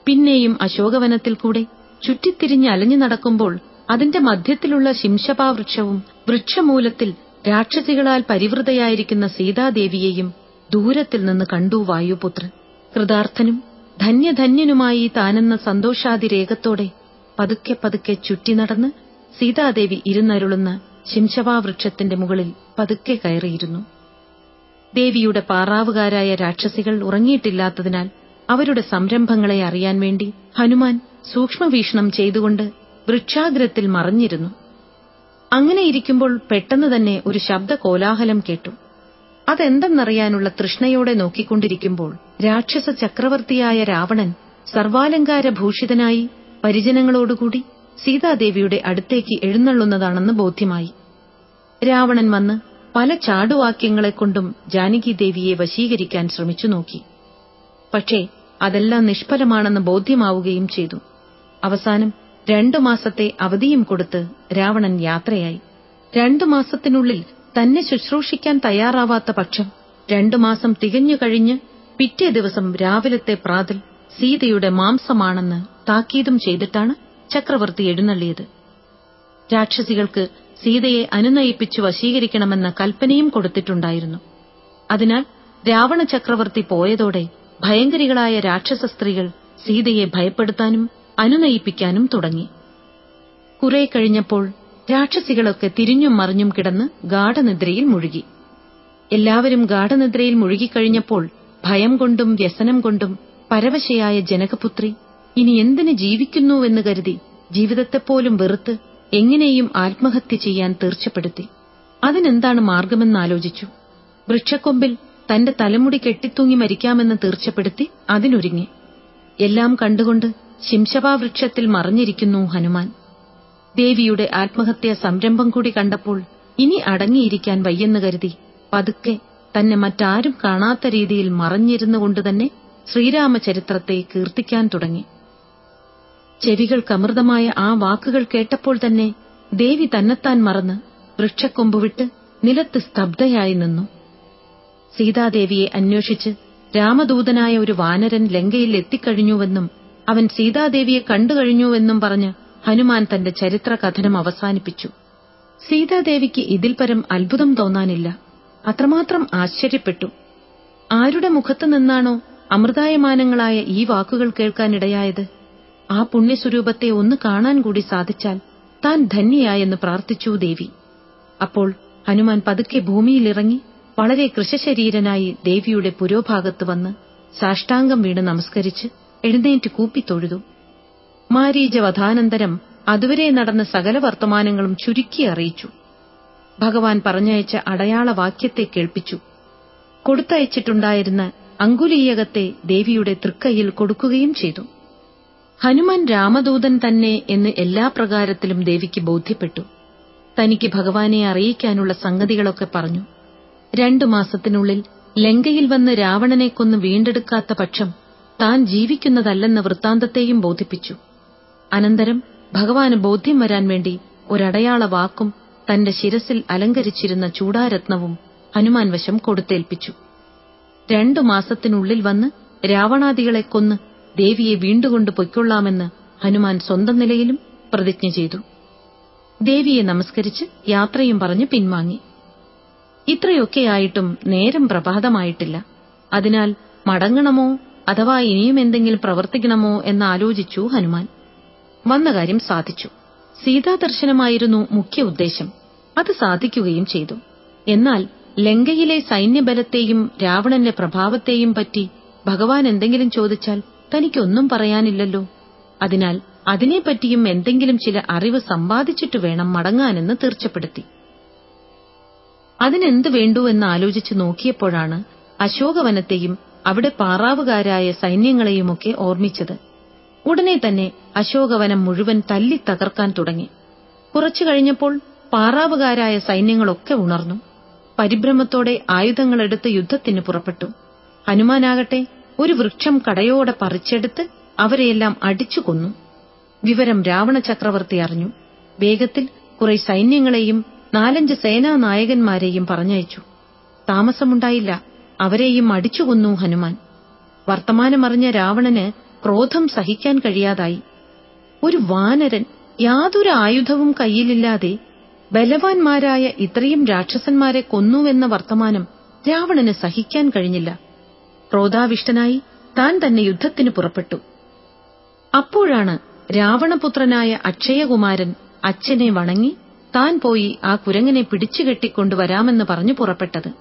പിന്നെയും അശോകവനത്തിൽ കൂടെ ചുറ്റിത്തിരിഞ്ഞ് അലഞ്ഞു നടക്കുമ്പോൾ അതിന്റെ മധ്യത്തിലുള്ള ശിംശപാവൃക്ഷവും വൃക്ഷമൂലത്തിൽ രാക്ഷസികളാൽ പരിവൃതയായിരിക്കുന്ന സീതാദേവിയെയും ദൂരത്തിൽ നിന്ന് കണ്ടു വായുപുത്രൻ. കൃതാർത്ഥനും ധന്യധന്യനുമായി താനെന്ന സന്തോഷാതിരേകത്തോടെ പതുക്കെ പതുക്കെ ചുറ്റി നടന്ന് സീതാദേവി ഇരുന്നരുളുന്ന ശിംശവാ വൃക്ഷത്തിന്റെ മുകളിൽ പതുക്കെ കയറിയിരുന്നു. ദേവിയുടെ പാറാവുകാരായ രാക്ഷസികൾ ഉറങ്ങിയിട്ടില്ലാത്തതിനാൽ അവരുടെ സംരംഭങ്ങളെ അറിയാൻ വേണ്ടി ഹനുമാൻ സൂക്ഷ്മവീക്ഷണം ചെയ്തുകൊണ്ട് വൃക്ഷാഗ്രത്തിൽ മറഞ്ഞിരുന്നു. അങ്ങനെ ഇരിക്കുമ്പോൾ പെട്ടെന്ന് തന്നെ ഒരു ശബ്ദ കോലാഹലം കേട്ടു. അതെന്തെന്നറിയാനുള്ള തൃഷ്ണയോടെ നോക്കിക്കൊണ്ടിരിക്കുമ്പോൾ രാക്ഷസ ചക്രവർത്തിയായ രാവണൻ സർവാലങ്കാരഭൂഷിതനായി പരിജനങ്ങളോടുകൂടി സീതാദേവിയുടെ അടുത്തേക്ക് എഴുന്നള്ളുന്നതാണെന്ന് ബോധ്യമായി. രാവണൻ വന്ന് പല ചാടുവാക്യങ്ങളെക്കൊണ്ടും ജാനകിദേവിയെ വശീകരിക്കാൻ ശ്രമിച്ചു നോക്കി. പക്ഷേ അതെല്ലാം നിഷ്ഫലമാണെന്ന് ബോധ്യമാവുകയും ചെയ്തു. അവസാനം രണ്ടു മാസത്തെ അവധിയും കൊടുത്ത് രാവണൻ യാത്രയായി. രണ്ടു മാസത്തിനുള്ളിൽ തന്നെ ശുശ്രൂഷിക്കാൻ തയ്യാറാവാത്ത പക്ഷം രണ്ടു മാസം തികഞ്ഞു കഴിഞ്ഞ് പിറ്റേ ദിവസം രാവിലത്തെ പ്രാതൽ സീതയുടെ മാംസമാണെന്ന് താക്കീതും ചെയ്തിട്ടാണ് ചക്രവർത്തി എഴുന്നള്ളിയത്. രാക്ഷസികൾക്ക് സീതയെ അനുനയിപ്പിച്ചു വശീകരിക്കണമെന്ന കൽപ്പനയും കൊടുത്തിട്ടുണ്ടായിരുന്നു. അതിനാൽ രാവണ ചക്രവർത്തി പോയതോടെ ഭയങ്കരികളായ രാക്ഷസ സ്ത്രീകൾ സീതയെ ഭയപ്പെടുത്താനും അനുനയിപ്പിക്കാനും തുടങ്ങി. കുറെ കഴിഞ്ഞപ്പോൾ രാക്ഷസികളൊക്കെ തിരിഞ്ഞും മറിഞ്ഞും കിടന്ന് ഗാഠനിദ്രയിൽ മുഴുകി. എല്ലാവരും ഗാഠനിദ്രയിൽ മുഴുകിക്കഴിഞ്ഞപ്പോൾ ഭയം കൊണ്ടും വ്യസനം കൊണ്ടും പരവശയായ ജനകപുത്രി ഇനി എന്തിന് ജീവിക്കുന്നുവെന്ന് കരുതി ജീവിതത്തെപ്പോലും വെറുത്ത് എങ്ങനെയും ആത്മഹത്യ ചെയ്യാൻ തീർച്ചപ്പെടുത്തി. അതിനെന്താണ് മാർഗമെന്നാലോചിച്ചു. വൃക്ഷക്കൊമ്പിൽ തന്റെ തലമുടി കെട്ടിത്തൂങ്ങി മരിക്കാമെന്ന് തീർച്ചപ്പെടുത്തി അതിനൊരുങ്ങി. എല്ലാം കണ്ടുകൊണ്ട് ശിംശപാവൃക്ഷത്തിൽ മറിഞ്ഞിരിക്കുന്നു ഹനുമാൻ. ദേവിയുടെ ആത്മഹത്യാ സംരംഭം കൂടി കണ്ടപ്പോൾ ഇനി അടങ്ങിയിരിക്കാൻ വയ്യെന്ന് കരുതി പതുക്കെ തന്നെ മറ്റാരും കാണാത്ത രീതിയിൽ മറഞ്ഞിരുന്നുകൊണ്ടുതന്നെ ശ്രീരാമചരിത്രത്തെ കീർത്തിക്കാൻ തുടങ്ങി. ചെവികൾക്കമൃതമായ ആ വാക്കുകൾ കേട്ടപ്പോൾ തന്നെ ദേവി തന്നെത്താൻ മറന്ന് വൃക്ഷക്കൊമ്പ് വിട്ട് നിലത്ത് സ്തബ്ധയായി നിന്നു. സീതാദേവിയെ അന്വേഷിച്ച് രാമദൂതനായ ഒരു വാനരൻ ലങ്കയിൽ എത്തിക്കഴിഞ്ഞുവെന്നും അവൻ സീതാദേവിയെ കണ്ടുകഴിഞ്ഞുവെന്നും പറഞ്ഞ് ഹനുമാൻ തന്റെ ചരിത്ര കഥനം അവസാനിപ്പിച്ചു. സീതാദേവിക്ക് ഇതിൽ പരം അത്ഭുതം തോന്നാനില്ല. അത്രമാത്രം ആശ്ചര്യപ്പെട്ടു. ആരുടെ മുഖത്തു നിന്നാണോ അമൃതായമാനങ്ങളായ ഈ വാക്കുകൾ കേൾക്കാനിടയായത്? ആ പുണ്യസ്വരൂപത്തെ ഒന്ന് കാണാൻ കൂടി സാധിച്ചാൽ താൻ ധന്യയായെന്ന് പ്രാർത്ഥിച്ചു ദേവി. അപ്പോൾ ഹനുമാൻ പതുക്കെ ഭൂമിയിലിറങ്ങി വളരെ കൃശശരീരനായി ദേവിയുടെ പുരോഭാഗത്ത് വന്ന് സാഷ്ടാംഗം വീണ് നമസ്കരിച്ച് എഴുന്നേറ്റ് കൂപ്പിത്തൊഴുതു മാരീജവധാനന്തരം അതുവരെ നടന്ന സകല വർത്തമാനങ്ങളും ചുരുക്കി അറിയിച്ചു. ഭഗവാൻ പറഞ്ഞയച്ച അടയാള വാക്യത്തെ കേൾപ്പിച്ചു. കൊടുത്തയച്ചിട്ടുണ്ടായിരുന്ന അങ്കുലീയകത്തെ ദേവിയുടെ തൃക്കൈയിൽ കൊടുക്കുകയും ചെയ്തു. ഹനുമാൻ രാമദൂതൻ തന്നെ എന്ന് എല്ലാ പ്രകാരത്തിലും ദേവിക്ക് ബോധ്യപ്പെട്ടു. തനിക്ക് ഭഗവാനെ അറിയിക്കാനുള്ള സംഗതികളൊക്കെ പറഞ്ഞു. രണ്ടു മാസത്തിനുള്ളിൽ ലങ്കയിൽ വന്ന് രാവണനെ കൊന്ന് വീണ്ടെടുക്കാത്ത പക്ഷം താൻ ജീവിക്കുന്നതല്ലെന്ന വൃത്താന്തത്തെയും ബോധിപ്പിച്ചു. അനന്തരം ഭഗവാന് ബോധ്യം വരാൻ വേണ്ടി ഒരടയാള വാക്കും തന്റെ ശിരസിൽ അലങ്കരിച്ചിരുന്ന ചൂടാരത്നവും ഹനുമാൻ വശം കൊടുത്തേൽപ്പിച്ചു. രണ്ടു മാസത്തിനുള്ളിൽ വന്ന് രാവണാദികളെ കൊന്ന് ദേവിയെ വീണ്ടുകൊണ്ട് പൊയ്ക്കൊള്ളാമെന്ന് ഹനുമാൻ സ്വന്തം നിലയിലും പ്രതിജ്ഞ ചെയ്തു. ദേവിയെ നമസ്കരിച്ച് യാത്രയും പറഞ്ഞ് പിൻവാങ്ങി. ഇത്രയൊക്കെയായിട്ടും നേരം പ്രഭാതമായിട്ടില്ല. അതിനാൽ മടങ്ങണമോ അഥവാ ഇനിയും എന്തെങ്കിലും പ്രവർത്തിക്കണമോ എന്നാലോചിച്ചു ഹനുമാൻ. വന്ന കാര്യം സാധിച്ചു. സീതാദർശനമായിരുന്നു മുഖ്യ ഉദ്ദേശം. അത് സാധിക്കുകയും ചെയ്തു. എന്നാൽ ലങ്കയിലെ സൈന്യബലത്തെയും രാവണന്റെ പ്രഭാവത്തെയും പറ്റി ഭഗവാൻ എന്തെങ്കിലും ചോദിച്ചാൽ തനിക്കൊന്നും പറയാനില്ലല്ലോ. അതിനാൽ അതിനെപ്പറ്റിയും എന്തെങ്കിലും ചില അറിവ് സമ്പാദിച്ചിട്ട് വേണം മടങ്ങാനെന്ന് തീർച്ചപ്പെടുത്തി. അതിനെന്ത് വേണ്ടു എന്ന് ആലോചിച്ച് നോക്കിയപ്പോഴാണ് അശോകവനത്തെയും അവിടെ പാറാവുകാരായ സൈന്യങ്ങളെയുമൊക്കെ ഓർമ്മിച്ചത്. ഉടനെ തന്നെ അശോകവനം മുഴുവൻ തല്ലി തകർക്കാൻ തുടങ്ങി. കുറച്ചു കഴിഞ്ഞപ്പോൾ പാറാവുകാരായ സൈന്യങ്ങളൊക്കെ ഉണർന്നു. പരിഭ്രമത്തോടെ ആയുധങ്ങളെടുത്ത് യുദ്ധത്തിന് പുറപ്പെട്ടു. ഹനുമാനാകട്ടെ ഒരു വൃക്ഷം കടയോടെ പറിച്ചെടുത്ത് അവരെയെല്ലാം അടിച്ചു കൊന്നു. വിവരം രാവണ ചക്രവർത്തി അറിഞ്ഞു. വേഗത്തിൽ കുറെ സൈന്യങ്ങളെയും നാലഞ്ച് സേനാ സേനാനായകന്മാരെയും പറഞ്ഞയച്ചു. താമസമുണ്ടായില്ല. അവരെയും അടിച്ചുകൊന്നു ഹനുമാൻ. വർത്തമാനമറിഞ്ഞ രാവണന് ക്രോധം സഹിക്കാൻ കഴിയാതായി. ഒരു വാനരൻ യാതൊരു ആയുധവും കയ്യിലില്ലാതെ ബലവാന്മാരായ ഇത്രയും രാക്ഷസന്മാരെ കൊന്നുവെന്ന വർത്തമാനം രാവണന് സഹിക്കാൻ കഴിഞ്ഞില്ല. ക്രോധാവിഷ്ടനായി താൻ തന്നെ യുദ്ധത്തിന് പുറപ്പെട്ടു. അപ്പോഴാണ് രാവണപുത്രനായ അക്ഷയകുമാരൻ അച്ഛനെ വണങ്ങി താൻ പോയി ആ കുരങ്ങനെ പിടിച്ചുകെട്ടിക്കൊണ്ടുവരാമെന്ന് പറഞ്ഞു പുറപ്പെട്ടത്.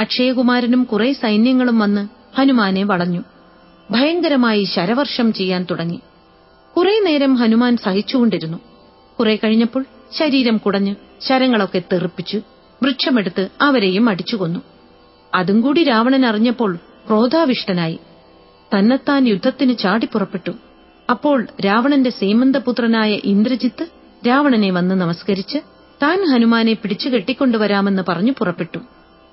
അക്ഷയകുമാരനും കുറെ സൈന്യങ്ങളും വന്ന് ഹനുമാനെ വളഞ്ഞു. ഭയങ്കരമായി ശരവർഷം ചെയ്യാൻ തുടങ്ങി. കുറെ നേരം ഹനുമാൻ സഹിച്ചുകൊണ്ടിരുന്നു. കുറെ കഴിഞ്ഞപ്പോൾ ശരീരം കുടഞ്ഞ് ശരങ്ങളൊക്കെ തെറിപ്പിച്ചു വൃക്ഷമെടുത്ത് അവരെയും അടിച്ചുകൊന്നു. അതും കൂടി രാവണൻ അറിഞ്ഞപ്പോൾ ക്രോധാവിഷ്ടനായി. തന്നെത്താൻ യുദ്ധത്തിന് ചാടിപ്പുറപ്പെട്ടു അപ്പോൾ രാവണന്റെ സേമന്തപുത്രനായ ഇന്ദ്രജിത്ത് രാവണനെ വന്ന് നമസ്കരിച്ച് താൻ ഹനുമാനെ പിടിച്ചു കെട്ടിക്കൊണ്ടുവരാമെന്ന് പറഞ്ഞു പുറപ്പെട്ടു.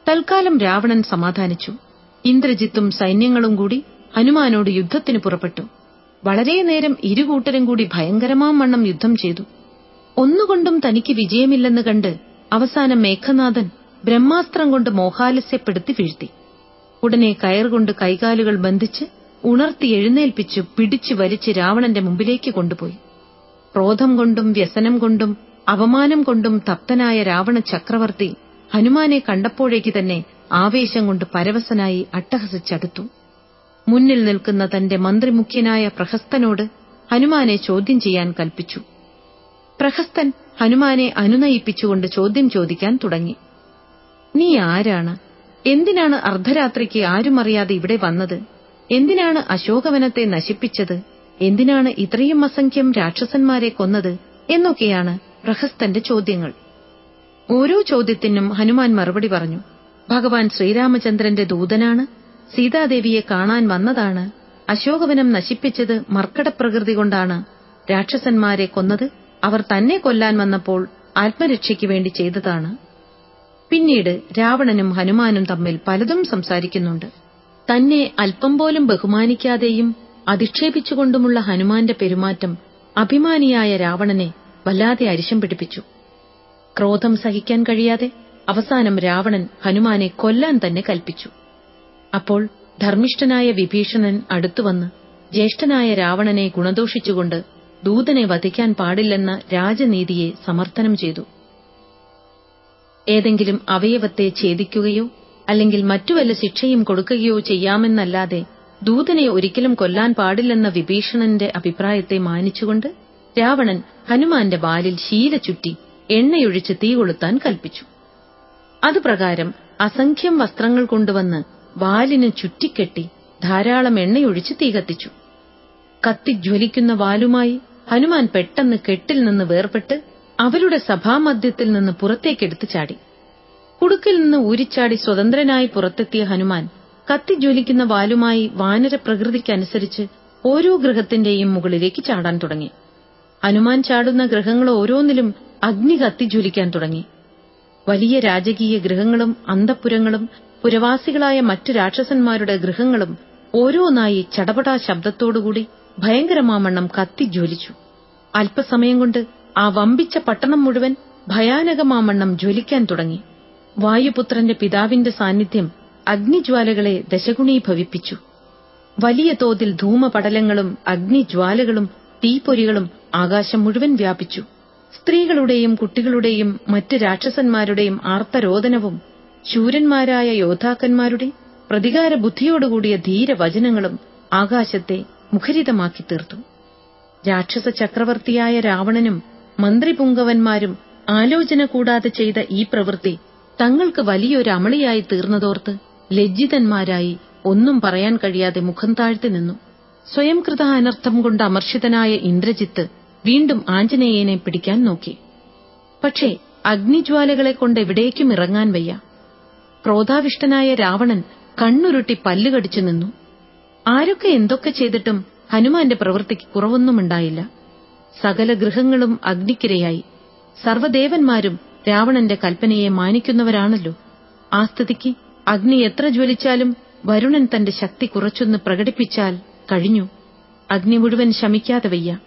തൽക്കാലം രാവണൻ സമാധാനിച്ചു. ഇന്ദ്രജിത്തും സൈന്യങ്ങളും കൂടി ഹനുമാനോട് യുദ്ധത്തിന് പുറപ്പെട്ടു. വളരെ നേരം ഇരുകൂട്ടരും കൂടി ഭയങ്കരമാം വണ്ണം യുദ്ധം ചെയ്തു. ഒന്നുകൊണ്ടും തനിക്ക് വിജയമില്ലെന്ന് കണ്ട് അവസാനം മേഘനാഥൻ ബ്രഹ്മാസ്ത്രം കൊണ്ട് മോഹാലസ്യപ്പെടുത്തി വീഴ്ത്തി. ഉടനെ കയറുകൊണ്ട് കൈകാലുകൾ ബന്ധിച്ച് ഉണർത്തി എഴുന്നേൽപ്പിച്ച് പിടിച്ചു വലിച്ച് രാവണന്റെ മുമ്പിലേക്ക് കൊണ്ടുപോയി. ക്രോധം കൊണ്ടും വ്യസനം കൊണ്ടും അപമാനം കൊണ്ടും തപ്തനായ രാവണ ചക്രവർത്തി ഹനുമാനെ കണ്ടപ്പോഴേക്ക് തന്നെ ആവേശം കൊണ്ട് പരവശനായി അട്ടഹസിച്ചടുത്തു. മുന്നിൽ നിൽക്കുന്ന തന്റെ മന്ത്രിമുഖ്യനായ പ്രഹസ്തനോട് ഹനുമാനെ ചോദ്യം ചെയ്യാൻ കൽപ്പിച്ചു. പ്രഹസ്തൻ ഹനുമാനെ അനുനയിപ്പിച്ചുകൊണ്ട് ചോദ്യം ചോദിക്കാൻ തുടങ്ങി. നീ ആരാണ്? എന്തിനാണ് അർദ്ധരാത്രിക്ക് ആരുമറിയാതെ ഇവിടെ വന്നത്? എന്തിനാണ് അശോകവനത്തെ നശിപ്പിച്ചത്? എന്തിനാണ് ഇത്രയും അസംഖ്യം രാക്ഷസന്മാരെ കൊന്നത്? എന്നൊക്കെയാണ് പ്രഹസ്തന്റെ ചോദ്യങ്ങൾ. ഓരോ ചോദ്യത്തിനും ഹനുമാൻ മറുപടി പറഞ്ഞു ഭഗവാൻ ശ്രീരാമചന്ദ്രന്റെ ദൂതനാണ്. സീതാദേവിയെ കാണാൻ വന്നതാണ്. അശോകവനം നശിപ്പിച്ചത് മർക്കടപ്രകൃതി കൊണ്ടാണ്. രാക്ഷസന്മാരെ കൊന്നത് അവർ തന്നെ കൊല്ലാൻ വന്നപ്പോൾ ആത്മരക്ഷയ്ക്ക് വേണ്ടി ചെയ്തതാണ്. പിന്നീട് രാവണനും ഹനുമാനും തമ്മിൽ പലതും സംസാരിക്കുന്നുണ്ട്. തന്നെ അല്പം പോലും ബഹുമാനിക്കാതെയും അധിക്ഷേപിച്ചുകൊണ്ടുമുള്ള ഹനുമാന്റെ പെരുമാറ്റം അഭിമാനിയായ രാവണനെ വല്ലാതെ അരിശം പിടിപ്പിച്ചു. ക്രോധം സഹിക്കാൻ കഴിയാതെ അവസാനം രാവണൻ ഹനുമാനെ കൊല്ലാൻ തന്നെ കൽപ്പിച്ചു. അപ്പോൾ ധർമ്മിഷ്ഠനായ വിഭീഷണൻ അടുത്തുവന്ന് ജ്യേഷ്ഠനായ രാവണനെ ഗുണദോഷിച്ചുകൊണ്ട് ദൂതനെ വധിക്കാൻ പാടില്ലെന്ന രാജനീതിയെ സമർത്ഥനം ചെയ്തു. ഏതെങ്കിലും അവയവത്തെ ഛേദിക്കുകയോ അല്ലെങ്കിൽ മറ്റു വല്ല ശിക്ഷയും കൊടുക്കുകയോ ചെയ്യാമെന്നല്ലാതെ ദൂതനെ ഒരിക്കലും കൊല്ലാൻ പാടില്ലെന്ന വിഭീഷണന്റെ അഭിപ്രായത്തെ മാനിച്ചുകൊണ്ട് രാവണൻ ഹനുമാന്റെ ബാലിൽ ശീല ചുറ്റി എണ്ണയൊഴിച്ച് തീ കൊളുത്താൻ കൽപ്പിച്ചു. അതുപ്രകാരം അസംഖ്യം വസ്ത്രങ്ങൾ കൊണ്ടുവന്ന് വാലിന് ചുറ്റിക്കെട്ടി ധാരാളം എണ്ണയൊഴിച്ച് തീ കത്തിച്ചു. കത്തിജ്വലിക്കുന്ന വാലുമായി ഹനുമാൻ പെട്ടെന്ന് കെട്ടിൽ നിന്ന് വേർപെട്ട് അവരുടെ സഭാമധ്യത്തിൽ നിന്ന് പുറത്തേക്കെടുത്തു ചാടി. കുടുക്കിൽ നിന്ന് ഊരിച്ചാടി സ്വതന്ത്രനായി പുറത്തെത്തിയ ഹനുമാൻ കത്തിജ്വലിക്കുന്ന വാലുമായി വാനര പ്രകൃതിക്കനുസരിച്ച് ഓരോ ഗ്രഹത്തിന്റെയും മുകളിലേക്ക് ചാടാൻ തുടങ്ങി. ഹനുമാൻ ചാടുന്ന ഗ്രഹങ്ങൾ ഓരോന്നിലും അഗ്നി കത്തിജ്വലിക്കാൻ തുടങ്ങി. വലിയ രാജകീയ ഗ്രഹങ്ങളും അന്തപ്പുരങ്ങളും പുരവാസികളായ മറ്റു രാക്ഷസന്മാരുടെ ഗൃഹങ്ങളും ഓരോന്നായി ചടപടാ ശബ്ദത്തോടുകൂടി ഭയങ്കരമാമണ്ണം കത്തിജ്വലിച്ചു അല്പസമയം കൊണ്ട് ആ വമ്പിച്ച പട്ടണം മുഴുവൻ ഭയാനകമാമണ്ണം ജ്വലിക്കാൻ തുടങ്ങി. വായുപുത്രന്റെ പിതാവിന്റെ സാന്നിധ്യം അഗ്നിജ്വാലകളെ ദശഗുണീഭവിപ്പിച്ചു. വലിയ തോതിൽ ധൂമപടലങ്ങളും അഗ്നിജ്വാലകളും തീപ്പൊരികളും ആകാശം മുഴുവൻ വ്യാപിച്ചു. സ്ത്രീകളുടെയും കുട്ടികളുടെയും മറ്റ് രാക്ഷസന്മാരുടെയും ആർത്തരോദനവും ശൂരന്മാരായ യോദ്ധാക്കന്മാരുടെ പ്രതികാര ബുദ്ധിയോടുകൂടിയ ധീരവചനങ്ങളും ആകാശത്തെ മുഖരിതമാക്കി തീർത്തു രാക്ഷസ ചക്രവർത്തിയായ രാവണനും മന്ത്രിപുങ്കവന്മാരും ആലോചന കൂടാതെ ചെയ്ത ഈ പ്രവൃത്തി തങ്ങൾക്ക് വലിയൊരു അമളിയായി തീർന്നതോർത്ത് ലജ്ജിതന്മാരായി ഒന്നും പറയാൻ കഴിയാതെ മുഖം താഴ്ത്തി നിന്നു. സ്വയം കൃത അനർത്ഥം കൊണ്ട് അമർഷിതനായ ഇന്ദ്രജിത്ത് വീണ്ടും ആഞ്ജനേയനെ പിടിക്കാൻ നോക്കി. പക്ഷേ അഗ്നിജ്വാലകളെ കൊണ്ട് എവിടേക്കും ഇറങ്ങാൻ വയ്യ. ക്രോധാവിഷ്ടനായ രാവണൻ കണ്ണുരുട്ടി പല്ലുകടിച്ചു നിന്നു. ആരൊക്കെ എന്തൊക്കെ ചെയ്തിട്ടും ഹനുമാന്റെ പ്രവൃത്തിക്ക് കുറവൊന്നുമുണ്ടായില്ല സകല ഗൃഹങ്ങളും അഗ്നിക്കിരയായി. സർവദേവന്മാരും രാവണന്റെ കൽപ്പനയെ മാനിക്കുന്നവരാണല്ലോ. ആ സ്ഥിതിക്ക് അഗ്നി എത്ര ജ്വലിച്ചാലും വരുണൻ തന്റെ ശക്തി കുറച്ചൊന്ന് പ്രകടിപ്പിച്ചാൽ കഴിഞ്ഞു. അഗ്നി മുഴുവൻ ശമിക്കാതെ വയ്യ.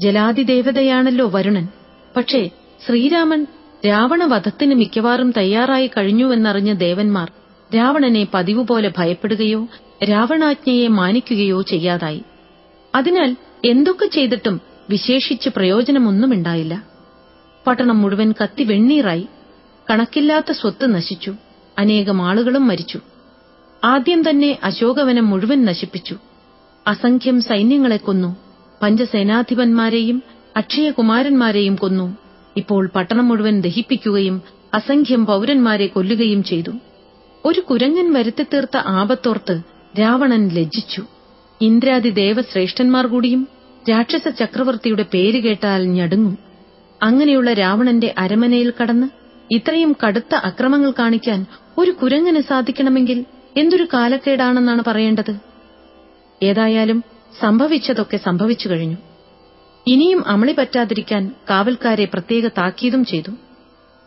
ജലാതിദേവതയാണല്ലോ വരുണൻ. പക്ഷേ ശ്രീരാമൻ രാവണവധത്തിന് മിക്കവാറും തയ്യാറായി കഴിഞ്ഞുവെന്നറിഞ്ഞ ദേവന്മാർ രാവണനെ പതിവുപോലെ ഭയപ്പെടുകയോ രാവണാജ്ഞയെ മാനിക്കുകയോ ചെയ്യാതായി. അതിനാൽ എന്തൊക്കെ ചെയ്തിട്ടും വിശേഷിച്ച് പ്രയോജനമൊന്നുമുണ്ടായില്ല. പട്ടണം മുഴുവൻ കത്തി വെണ്ണീറായി കണക്കില്ലാത്ത സ്വത്ത് നശിച്ചു അനേകം ആളുകളും മരിച്ചു. ആദ്യം തന്നെ അശോകവനം മുഴുവൻ നശിപ്പിച്ചു. അസംഖ്യം സൈന്യങ്ങളെ കൊന്നു പഞ്ചസേനാധിപന്മാരെയും അക്ഷയകുമാരന്മാരെയും കൊന്നു. ഇപ്പോൾ പട്ടണം മുഴുവൻ ദഹിപ്പിക്കുകയും അസംഖ്യം പൗരന്മാരെ കൊല്ലുകയും ചെയ്തു. ഒരു കുരങ്ങൻ വരുത്തിത്തീർത്ത ആപത്തോർത്ത് രാവണൻ ലജ്ജിച്ചു. ഇന്ദ്രാദി ദേവശ്രേഷ്ഠന്മാർ കൂടിയും രാക്ഷസ ചക്രവർത്തിയുടെ പേര് കേട്ടാൽ ഞടുങ്ങും. അങ്ങനെയുള്ള രാവണന്റെ അരമനയിൽ കടന്ന് ഇത്രയും കടുത്ത അക്രമങ്ങൾ കാണിക്കാൻ ഒരു കുരങ്ങന് സാധിക്കണമെങ്കിൽ എന്തൊരു കാലക്കേടാണെന്നാണ് പറയേണ്ടത്? ഏതായാലും സംഭവിച്ചതൊക്കെ സംഭവിച്ചു കഴിഞ്ഞു. ഇനിയും അമളി പറ്റാതിരിക്കാൻ കാവൽക്കാരെ പ്രത്യേക താക്കീതും ചെയ്തു.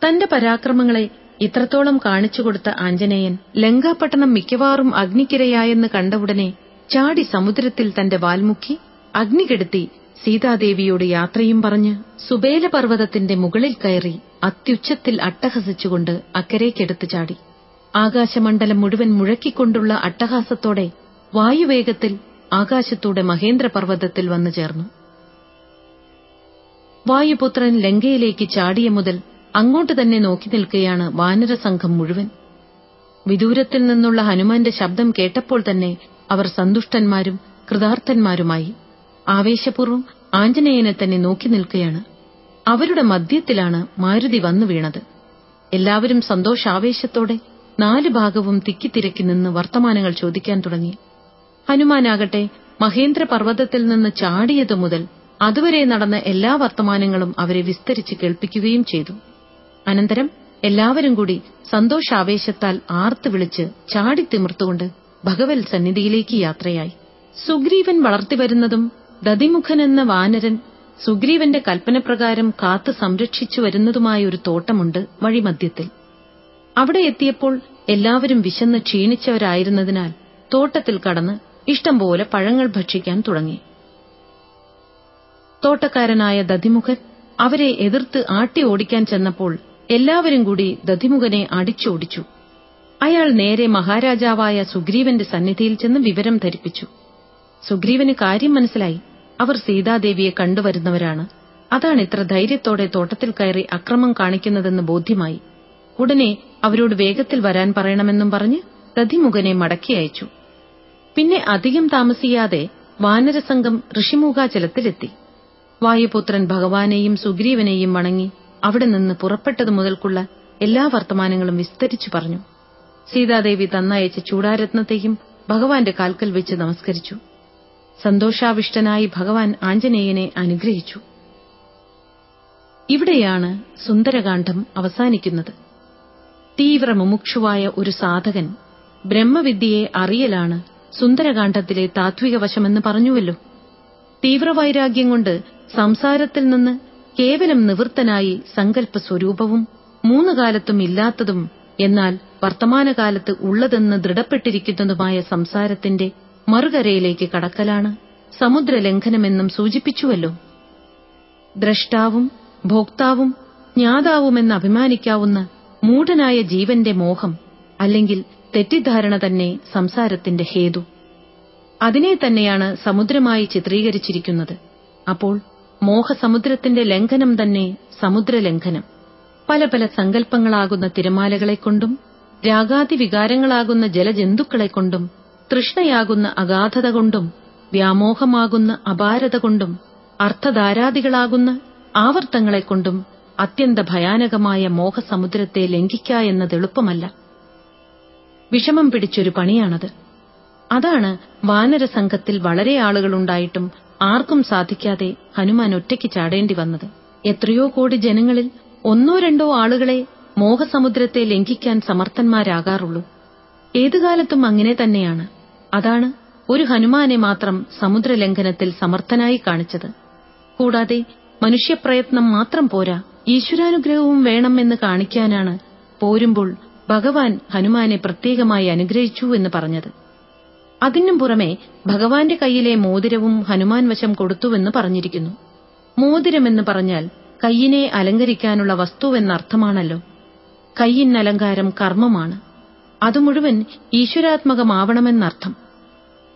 തന്റെ പരാക്രമങ്ങളെ ഇത്രത്തോളം കാണിച്ചുകൊടുത്ത ആഞ്ജനേയൻ ലങ്കാപട്ടണം മിക്കവാറും അഗ്നിക്കിരയായെന്ന് കണ്ട ഉടനെ ചാടി സമുദ്രത്തിൽ തന്റെ വാൽമുക്കി അഗ്നികെടുത്തി സീതാദേവിയോട് യാത്രയും പറഞ്ഞ് സുബേല പർവതത്തിന്റെ മുകളിൽ കയറി അത്യുച്ചത്തിൽ അട്ടഹസിച്ചുകൊണ്ട് അക്കരേക്കെടുത്തു ചാടി. ആകാശമണ്ഡലം മുഴുവൻ മുഴക്കിക്കൊണ്ടുള്ള അട്ടഹാസത്തോടെ വായുവേഗത്തിൽ ആകാശത്തൂടെ മഹേന്ദ്രപർവതത്തിൽ വന്നു ചേർന്നു. വായുപുത്രൻ ലങ്കയിലേക്ക് ചാടിയ മുതൽ അങ്ങോട്ട് തന്നെ നോക്കി നിൽക്കുകയാണ് വാനരസംഘം മുഴുവൻ. വിദൂരത്തിൽ നിന്നുള്ള ഹനുമാന്റെ ശബ്ദം കേട്ടപ്പോൾ തന്നെ അവർ സന്തുഷ്ടന്മാരും കൃതാർത്ഥന്മാരുമായി ആവേശപൂർവം ആഞ്ജനേയനെ തന്നെ നോക്കി നിൽക്കുകയാണ്. അവരുടെ മധ്യത്തിലാണ് മാരുതി വന്നു വീണത്. എല്ലാവരും സന്തോഷാവേശത്തോടെ നാല് ഭാഗവും തിക്കിത്തിരക്കി നിന്ന് വർത്തമാനങ്ങൾ ചോദിക്കാൻ തുടങ്ങി. ഹനുമാനാകട്ടെ മഹേന്ദ്ര പർവതത്തിൽ നിന്ന് ചാടിയതു മുതൽ അതുവരെ നടന്ന എല്ലാ വർത്തമാനങ്ങളും അവരെ വിസ്തരിച്ച് കേൾപ്പിക്കുകയും ചെയ്തു. അനന്തരം എല്ലാവരും കൂടി സന്തോഷാവേശത്താൽ ആർത്തു വിളിച്ച് ചാടിത്തിമിർത്തുകൊണ്ട് ഭഗവത് സന്നിധിയിലേക്ക് യാത്രയായി. സുഗ്രീവൻ വളർത്തിവരുന്നതും ദതിമുഖൻ എന്ന വാനരൻ സുഗ്രീവന്റെ കൽപ്പനപ്രകാരം കാത്തു സംരക്ഷിച്ചു വരുന്നതുമായ ഒരു തോട്ടമുണ്ട് വഴിമധ്യത്തിൽ. അവിടെ എത്തിയപ്പോൾ എല്ലാവരും വിശന്ന് ക്ഷീണിച്ചവരായിരുന്നതിനാൽ തോട്ടത്തിൽ കടന്ന് ഇഷ്ടംപോലെ പഴങ്ങൾ ഭക്ഷിക്കാൻ തുടങ്ങി. തോട്ടക്കാരനായ ദതിമുഖൻ അവരെ എതിർത്ത് ആട്ടി ഓടിക്കാൻ ചെന്നപ്പോൾ എല്ലാവരും കൂടി ദധിമുഖനെ അടിച്ചോടിച്ചു. അയാൾ നേരെ മഹാരാജാവായ സുഗ്രീവന്റെ സന്നിധിയിൽ ചെന്ന് വിവരം ധരിപ്പിച്ചു. സുഗ്രീവന് കാര്യം മനസ്സിലായി. അവർ സീതാദേവിയെ കണ്ടുവരുന്നവരാണ്. അതാണ് ഇത്ര ധൈര്യത്തോടെ തോട്ടത്തിൽ കയറി അക്രമം കാണിക്കുന്നതെന്ന് ബോധ്യമായി. ഉടനെ അവരോട് വേഗത്തിൽ വരാൻ പറയണമെന്നും പറഞ്ഞ് ദധിമുഖനെ മടക്കി അയച്ചു. പിന്നെ അധികം താമസിയാതെ വാനരസംഘം ഋഷിമൂകാചലത്തിലെത്തി വായുപുത്രൻ ഭഗവാനെയും സുഗ്രീവനെയും വണങ്ങി അവിടെ നിന്ന് പുറപ്പെട്ടതു മുതൽക്കുള്ള എല്ലാ വർത്തമാനങ്ങളും വിസ്തരിച്ചു പറഞ്ഞു. സീതാദേവി തന്നയച്ച ചൂടാരത്നത്തെയും ഭഗവാന്റെ കാൽക്കൽ വെച്ച് നമസ്കരിച്ചു. സന്തോഷാവിഷ്ടനായി ഭഗവാൻ ആഞ്ജനേയനെ അനുഗ്രഹിച്ചു. ഇവിടെയാണ് സുന്ദരകാന്ഡം അവസാനിക്കുന്നത്. തീവ്ര മുമുക്ഷുവായ ഒരു സാധകൻ ബ്രഹ്മവിദ്യയെ അറിയലാണ് സുന്ദരകാന്ഡത്തിലെ താത്വിക വശമെന്ന് പറഞ്ഞുവല്ലോ. തീവ്രവൈരാഗ്യം കൊണ്ട് സംസാരത്തിൽ നിന്ന് കേവലം നിവൃത്തനായി സങ്കല്പ സ്വരൂപവും മൂന്ന് കാലത്തും ഇല്ലാത്തതും എന്നാൽ വർത്തമാനകാലത്ത് ഉള്ളതെന്ന് ദൃഢപ്പെട്ടിരിക്കുന്നതുമായ സംസാരത്തിന്റെ മറുകരയിലേക്ക് കടക്കലാണ്. സമുദ്രലംഘനമെന്നും സൂചിപ്പിച്ചുവല്ലോ. ദ്രഷ്ടാവും ഭോക്താവും ജ്ഞാതാവുമെന്ന് അഭിമാനിക്കാവുന്ന മൂഢനായ ജീവന്റെ മോഹം അല്ലെങ്കിൽ തെറ്റിദ്ധാരണ തന്നെ സംസാരത്തിന്റെ ഹേതു. അതിനെ തന്നെയാണ് സമുദ്രമായി ചിത്രീകരിച്ചിരിക്കുന്നത്. അപ്പോൾ മോഹസമുദ്രത്തിന്റെ ലംഘനം തന്നെ സമുദ്രലംഘനം. പല പല സങ്കല്പങ്ങളാകുന്ന തിരമാലകളെക്കൊണ്ടും രാഗാതി വികാരങ്ങളാകുന്ന ജലജന്തുക്കളെക്കൊണ്ടും തൃഷ്ണയാകുന്ന അഗാധത കൊണ്ടും വ്യാമോഹമാകുന്ന അപാരത കൊണ്ടും അർത്ഥധാരാദികളാകുന്ന ആവർത്തങ്ങളെക്കൊണ്ടും അത്യന്ത ഭയാനകമായ മോഹസമുദ്രത്തെ ലംഘിക്ക എന്നത് എളുപ്പമല്ല. വിഷമം പിടിച്ചൊരു പണിയാണത്. അതാണ് വാനരസംഘത്തിൽ വളരെ ആളുകളുണ്ടായിട്ടും ആർക്കും സാധിക്കാതെ ഹനുമാൻ ഒറ്റയ്ക്ക് ചാടേണ്ടി വന്നത്. എത്രയോ കോടി ജനങ്ങളിൽ ഒന്നോ രണ്ടോ ആളുകളെ മോഹസമുദ്രത്തെ ലംഘിക്കാൻ സമർത്ഥന്മാരാകാറുള്ളൂ. ഏതുകാലത്തും അങ്ങനെ തന്നെയാണ്. അതാണ് ഒരു ഹനുമാനെ മാത്രം സമുദ്രലംഘനത്തിൽ സമർത്ഥനായി കാണിച്ചത്. കൂടാതെ മനുഷ്യപ്രയത്നം മാത്രം പോരാ ഈശ്വരാനുഗ്രഹവും വേണമെന്ന് കാണിക്കാനാണ് പോരുമ്പോൾ ഭഗവാൻ ഹനുമാനെ പ്രത്യേകമായി അനുഗ്രഹിച്ചു എന്ന് പറഞ്ഞത്. അതിനും പുറമെ ഭഗവാന്റെ കയ്യിലെ മോതിരവും ഹനുമാൻ വശം കൊടുത്തുവെന്ന് പറഞ്ഞിരിക്കുന്നു. മോതിരമെന്ന് പറഞ്ഞാൽ കയ്യിനെ അലങ്കരിക്കാനുള്ള വസ്തുവെന്നർത്ഥമാണല്ലോ കയ്യിനലങ്കാരം കർമ്മമാണ്. അത് മുഴുവൻ ഈശ്വരാത്മകമാവണമെന്നർത്ഥം.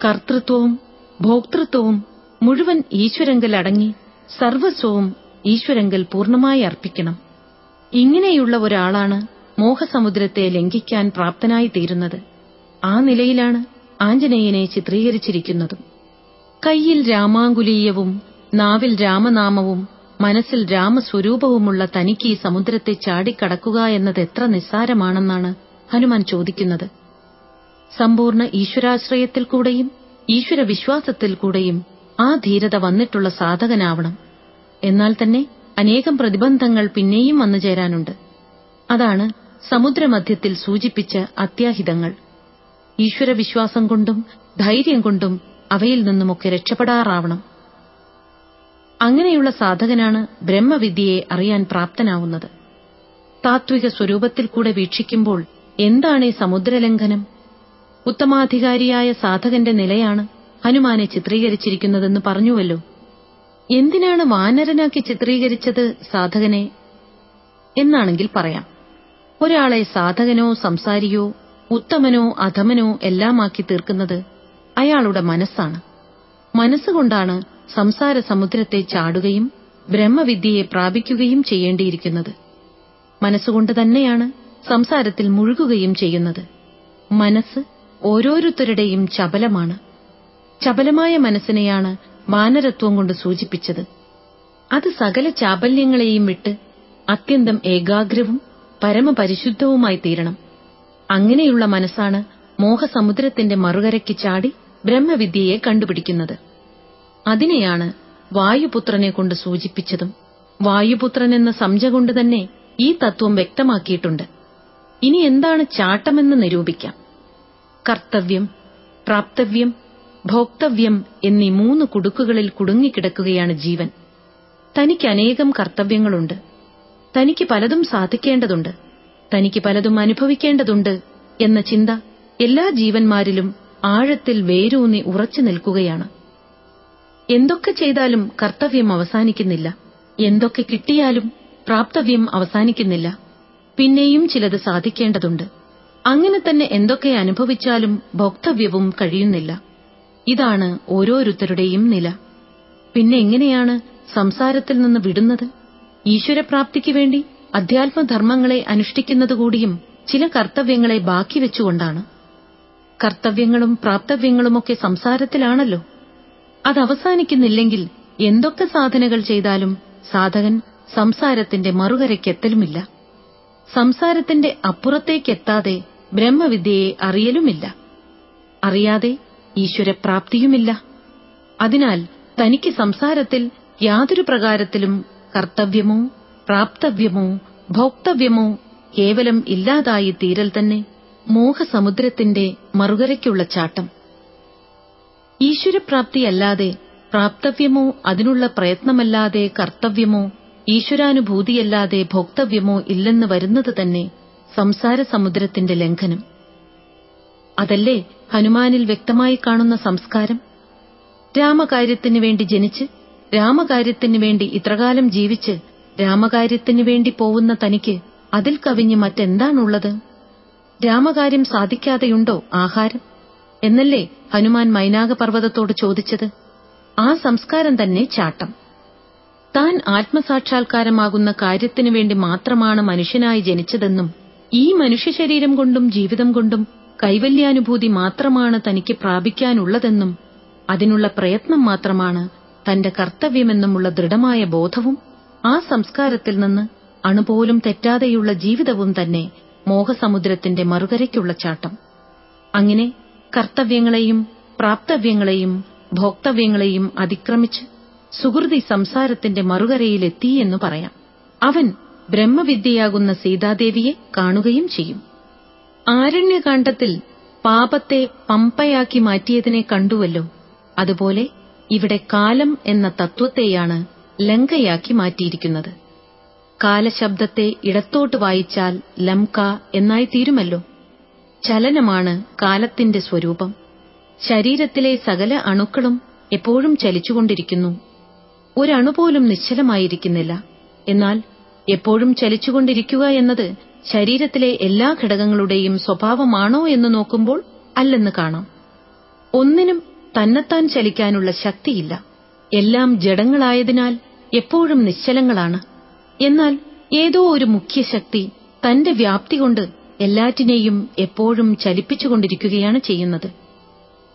കർത്തൃത്വവും ഭോക്തൃത്വവും മുഴുവൻ ഈശ്വരങ്കൽ അടങ്ങി സർവസ്വവും ഈശ്വരങ്കൽ പൂർണമായി അർപ്പിക്കണം. ഇങ്ങനെയുള്ള ഒരാളാണ് മോഹസമുദ്രത്തെ ലംഘിക്കാൻ പ്രാപ്തനായി തീരുന്നത്. ആ നിലയിലാണ് ആഞ്ജനേയനെ ചിത്രീകരിച്ചിരിക്കുന്നതും. കയ്യിൽ രാമാങ്കുലീയവും നാവിൽ രാമനാമവും മനസ്സിൽ രാമസ്വരൂപവുമുള്ള തനിക്ക് ഈ സമുദ്രത്തെ ചാടിക്കടക്കുക എന്നത് എത്ര നിസ്സാരമാണെന്നാണ് ഹനുമാൻ ചോദിക്കുന്നത്. സമ്പൂർണ ഈശ്വരാശ്രയത്തിൽ കൂടെയും ഈശ്വരവിശ്വാസത്തിൽ കൂടെയും ആ ധീരത വന്നിട്ടുള്ള സാധകനാവണം. എന്നാൽ തന്നെ അനേകം പ്രതിബന്ധങ്ങൾ പിന്നെയും വന്നു ചേരാനുണ്ട്. അതാണ് സമുദ്രമധ്യത്തിൽ സൂചിപ്പിച്ച അത്യാഹിതങ്ങൾ. ഈശ്വരവിശ്വാസം കൊണ്ടും ധൈര്യം കൊണ്ടും അവയിൽ നിന്നുമൊക്കെ രക്ഷപ്പെടാറാവണം. അങ്ങനെയുള്ള സാധകനാണ് ബ്രഹ്മവിദ്യയെ അറിയാൻ പ്രാപ്തനാവുന്നത്. താത്വിക സ്വരൂപത്തിൽ കൂടെ വീക്ഷിക്കുമ്പോൾ എന്താണ് ഈ സമുദ്രലംഘനം? ഉത്തമാധികാരിയായ സാധകന്റെ നിലയാണ് ഹനുമാനെ ചിത്രീകരിച്ചിരിക്കുന്നതെന്ന് പറഞ്ഞുവല്ലോ. എന്തിനാണ് വാനരനാക്കി ചിത്രീകരിച്ചത് സാധകനെ? എന്നാണെങ്കിൽ പറയാം. ഒരാളെ സാധകനോ സംസാരിയോ ഉത്തമനോ അധമനോ എല്ലാമാക്കി തീർക്കുന്നത് അയാളുടെ മനസ്സാണ്. മനസ്സുകൊണ്ടാണ് സംസാര സമുദ്രത്തെ ചാടുകയും ബ്രഹ്മവിദ്യയെ പ്രാപിക്കുകയും ചെയ്യേണ്ടിയിരിക്കുന്നത്. മനസ്സുകൊണ്ട് തന്നെയാണ് സംസാരത്തിൽ മുഴുകുകയും ചെയ്യുന്നത്. മനസ്സ് ഓരോരുത്തരുടെയും ചപലമാണ്. ചപലമായ മനസ്സിനെയാണ് മാനരത്വം കൊണ്ട് സൂചിപ്പിച്ചത്. അത് സകല ചാബല്യങ്ങളെയും വിട്ട് അത്യന്തം ഏകാഗ്രവും പരമപരിശുദ്ധവുമായി തീരണം. അങ്ങനെയുള്ള മനസ്സാണ് മോഹസമുദ്രത്തിന്റെ മറുകരയ്ക്ക് ചാടി ബ്രഹ്മവിദ്യയെ കണ്ടുപിടിക്കുന്നത്. അതിനെയാണ് വായുപുത്രനെ കൊണ്ട് സൂചിപ്പിച്ചതും. വായുപുത്രൻ എന്ന സംജ കൊണ്ട് തന്നെ ഈ തത്വം വ്യക്തമാക്കിയിട്ടുണ്ട്. ഇനി എന്താണ് ചാട്ടമെന്ന് നിരൂപിക്കാം. കർത്തവ്യം പ്രാപ്തവ്യം ഭോക്തവ്യം എന്നീ മൂന്ന് കുടുക്കുകളിൽ കുടുങ്ങിക്കിടക്കുകയാണ് ജീവൻ. തനിക്ക് അനേകം കർത്തവ്യങ്ങളുണ്ട്. തനിക്ക് പലതും സാധിക്കേണ്ടതുണ്ട്. തനിക്ക് പലതും അനുഭവിക്കേണ്ടതുണ്ട് എന്ന ചിന്ത എല്ലാ ജീവന്മാരിലും ആഴത്തിൽ വേരൂന്നി ഉറച്ചു നിൽക്കുകയാണ്. എന്തൊക്കെ ചെയ്താലും കർത്തവ്യം അവസാനിക്കുന്നില്ല. എന്തൊക്കെ കിട്ടിയാലും പ്രാപ്തവ്യം അവസാനിക്കുന്നില്ല. പിന്നെയും ചിലത് സാധിക്കേണ്ടതുണ്ട്. അങ്ങനെ തന്നെ എന്തൊക്കെ അനുഭവിച്ചാലും ഭോക്തവ്യവും കഴിയുന്നില്ല. ഇതാണ് ഓരോരുത്തരുടെയും നില. പിന്നെ എങ്ങനെയാണ് സംസാരത്തിൽ നിന്ന് വിടുന്നത്? ഈശ്വരപ്രാപ്തിക്ക് വേണ്ടി അധ്യാത്മധർമ്മങ്ങളെ അനുഷ്ഠിക്കുന്നതുകൂടിയും ചില കർത്തവ്യങ്ങളെ ബാക്കി വെച്ചുകൊണ്ടാണ്. കർത്തവ്യങ്ങളും പ്രാപ്തവ്യങ്ങളുമൊക്കെ സംസാരത്തിലാണല്ലോ. അത് അവസാനിക്കുന്നില്ലെങ്കിൽ എന്തൊക്കെ സാധനകൾ ചെയ്താലും സാധകൻ സംസാരത്തിന്റെ മറുകരയ്ക്കെത്തലുമില്ല. സംസാരത്തിന്റെ അപ്പുറത്തേക്കെത്താതെ ബ്രഹ്മവിദ്യയെ അറിയലുമില്ല. അറിയാതെ ഈശ്വരപ്രാപ്തിയുമില്ല. അതിനാൽ തനിക്ക് സംസാരത്തിൽ യാതൊരു പ്രകാരത്തിലും കർത്തവ്യമോ പ്രാപ്തവ്യമോ ഭോക്തവ്യമോ കേവലം ഇല്ലാതായി തീരൽ തന്നെ മോഹസമുദ്രത്തിന്റെ മറുകരയ്ക്കുള്ള ചാട്ടം. ഈശ്വരപ്രാപ്തിയല്ലാതെ പ്രാപ്തവ്യമോ അതിനുള്ള പ്രയത്നമല്ലാതെ കർത്തവ്യമോ ഈശ്വരാനുഭൂതിയല്ലാതെ ഭോക്തവ്യമോ ഇല്ലെന്ന് വരുന്നത് തന്നെ സംസാര സമുദ്രത്തിന്റെ ലംഘനം. അതല്ലേ ഹനുമാനിൽ വ്യക്തമായി കാണുന്ന സംസ്കാരം? രാമകാര്യത്തിനു വേണ്ടി ജനിച്ച് രാമകാര്യത്തിനു വേണ്ടി ഇത്രകാലം ജീവിച്ച് രാമകാര്യത്തിനു വേണ്ടി പോവുന്ന തനിക്ക് അതിൽ കവിഞ്ഞ് മറ്റെന്താണുള്ളത്? രാമകാര്യം സാധിക്കാതെയുണ്ടോ ആഹാരം? എന്നല്ലേ ഹനുമാൻ മൈനാകപർവതത്തോട് ചോദിച്ചത്. ആ സംസ്കാരം തന്നെ ചാട്ടം. താൻ ആത്മസാക്ഷാത്കാരമാകുന്ന കാര്യത്തിനു വേണ്ടി മാത്രമാണ് മനുഷ്യനായി ജനിച്ചതെന്നും ഈ മനുഷ്യശരീരം കൊണ്ടും ജീവിതം കൊണ്ടും കൈവല്യാനുഭൂതി മാത്രമാണ് തനിക്ക് പ്രാപിക്കാനുള്ളതെന്നും അതിനുള്ള പ്രയത്നം മാത്രമാണ് തന്റെ കർത്തവ്യമെന്നുമുള്ള ദൃഢമായ ബോധവും ആ സംസ്കാരത്തിൽ നിന്ന് അണുപോലും തെറ്റാതെയുള്ള ജീവിതവും തന്നെ മോഹസമുദ്രത്തിന്റെ മറുകരയ്ക്കുള്ള ചാട്ടം. അങ്ങനെ കർത്തവ്യങ്ങളെയും പ്രാപ്തവ്യങ്ങളെയും ഭോക്തവ്യങ്ങളെയും അതിക്രമിച്ച് സുഹൃതി സംസാരത്തിന്റെ മറുകരയിലെത്തി എന്ന് പറയാം. അവൻ ബ്രഹ്മവിദ്യയാകുന്ന സീതാദേവിയെ കാണുകയും ചെയ്യും. ആരണ്യകാണ്ഡത്തിൽ പാപത്തെ പമ്പയാക്കി മാറ്റിയതിനെ കണ്ടുവല്ലോ. അതുപോലെ ഇവിടെ കാലം എന്ന തത്വത്തെയാണ് ലങ്കയാക്കി മാറ്റിയിരിക്കുന്നത്. കാലശബ്ദത്തെ ഇടത്തോട്ട് വായിച്ചാൽ ലംക എന്നായി തീരുമല്ലോ. ചലനമാണ് കാലത്തിന്റെ സ്വരൂപം. ശരീരത്തിലെ സകല അണുക്കളും എപ്പോഴും ചലിച്ചുകൊണ്ടിരിക്കുന്നു ഒരണുപോലും നിശ്ചലമായിരിക്കുന്നില്ല. എന്നാൽ എപ്പോഴും ചലിച്ചുകൊണ്ടിരിക്കുക എന്നത് ശരീരത്തിലെ എല്ലാ ഘടകങ്ങളുടെയും സ്വഭാവമാണോ എന്ന് നോക്കുമ്പോൾ അല്ലെന്ന് കാണാം. ഒന്നിനും തന്നെത്താൻ ചലിക്കാനുള്ള ശക്തിയില്ല. എല്ലാം ജഡങ്ങളായതിനാൽ എപ്പോഴും നിശ്ചലങ്ങളാണ്. എന്നാൽ ഏതോ ഒരു മുഖ്യശക്തി തന്റെ വ്യാപ്തി കൊണ്ട് എല്ലാറ്റിനെയും എപ്പോഴും ചലിപ്പിച്ചുകൊണ്ടിരിക്കുകയാണ് ചെയ്യുന്നത്.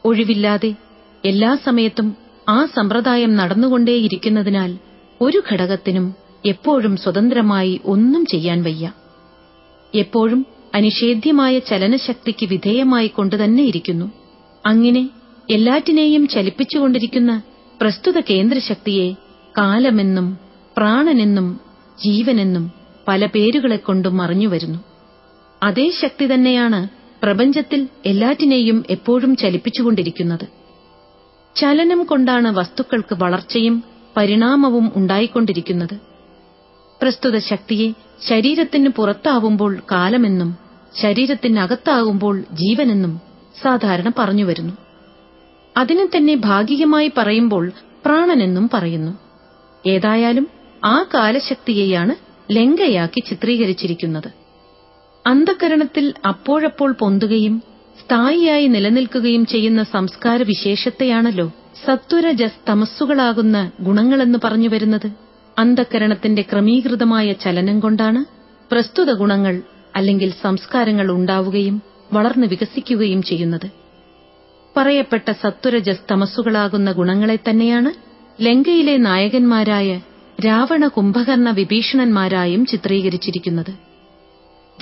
ഒഴിവില്ലാതെ എല്ലാ സമയത്തും ആ സമ്പ്രദായം നടന്നുകൊണ്ടേയിരിക്കുന്നതിനാൽ ഒരു ഘടകത്തിനും എപ്പോഴും സ്വതന്ത്രമായി ഒന്നും ചെയ്യാൻ വയ്യ. എപ്പോഴും അനിഷേധ്യമായ ചലനശക്തിക്ക് വിധേയമായി കൊണ്ടുതന്നെയിരിക്കുന്നു അങ്ങനെ എല്ലാറ്റിനെയും ചലിപ്പിച്ചുകൊണ്ടിരിക്കുന്ന പ്രസ്തുത കേന്ദ്രശക്തിയെ കാലമെന്നും പ്രാണനെന്നും ജീവനെന്നും പല പേരുകളെക്കൊണ്ടും അറിഞ്ഞുവരുന്നു. അതേ ശക്തി തന്നെയാണ് പ്രപഞ്ചത്തിൽ എല്ലാറ്റിനെയും എപ്പോഴും ചലിപ്പിച്ചുകൊണ്ടിരിക്കുന്നത്. ചലനം കൊണ്ടാണ് വസ്തുക്കൾക്ക് വളർച്ചയും പരിണാമവും ഉണ്ടായിക്കൊണ്ടിരിക്കുന്നത്. പ്രസ്തുത ശക്തിയെ ശരീരത്തിന് പുറത്താവുമ്പോൾ കാലമെന്നും ശരീരത്തിനകത്താകുമ്പോൾ ജീവനെന്നും സാധാരണ പറഞ്ഞു വരുന്നു അതിനെ തന്നെ ഭാഗികമായി പറയുമ്പോൾ പ്രാണനെന്നും പറയുന്നു. ഏതായാലും ആ കാലശക്തിയെയാണ് ലങ്കയാക്കി ചിത്രീകരിച്ചിരിക്കുന്നത്. അന്ധകരണത്തിൽ അപ്പോഴപ്പോൾ പൊന്തുകയും സ്ഥായിയായി നിലനിൽക്കുകയും ചെയ്യുന്ന സംസ്കാര വിശേഷത്തെയാണല്ലോ സത്വരജസ് തമസ്സുകളാകുന്ന ഗുണങ്ങളെന്ന് പറഞ്ഞു വരുന്നത്. അന്ധകരണത്തിന്റെ ക്രമീകൃതമായ ചലനം കൊണ്ടാണ് പ്രസ്തുത ഗുണങ്ങൾ അല്ലെങ്കിൽ സംസ്കാരങ്ങൾ ഉണ്ടാവുകയും വളർന്നു വികസിക്കുകയും ചെയ്യുന്നത്. പറയപ്പെട്ട സത്വരജസ് തമസ്സുകളാകുന്ന ഗുണങ്ങളെ തന്നെയാണ് ലങ്കയിലെ നായകന്മാരായ രാവണ കുംഭകർണ വിഭീഷണന്മാരായും ചിത്രീകരിച്ചിരിക്കുന്നത്.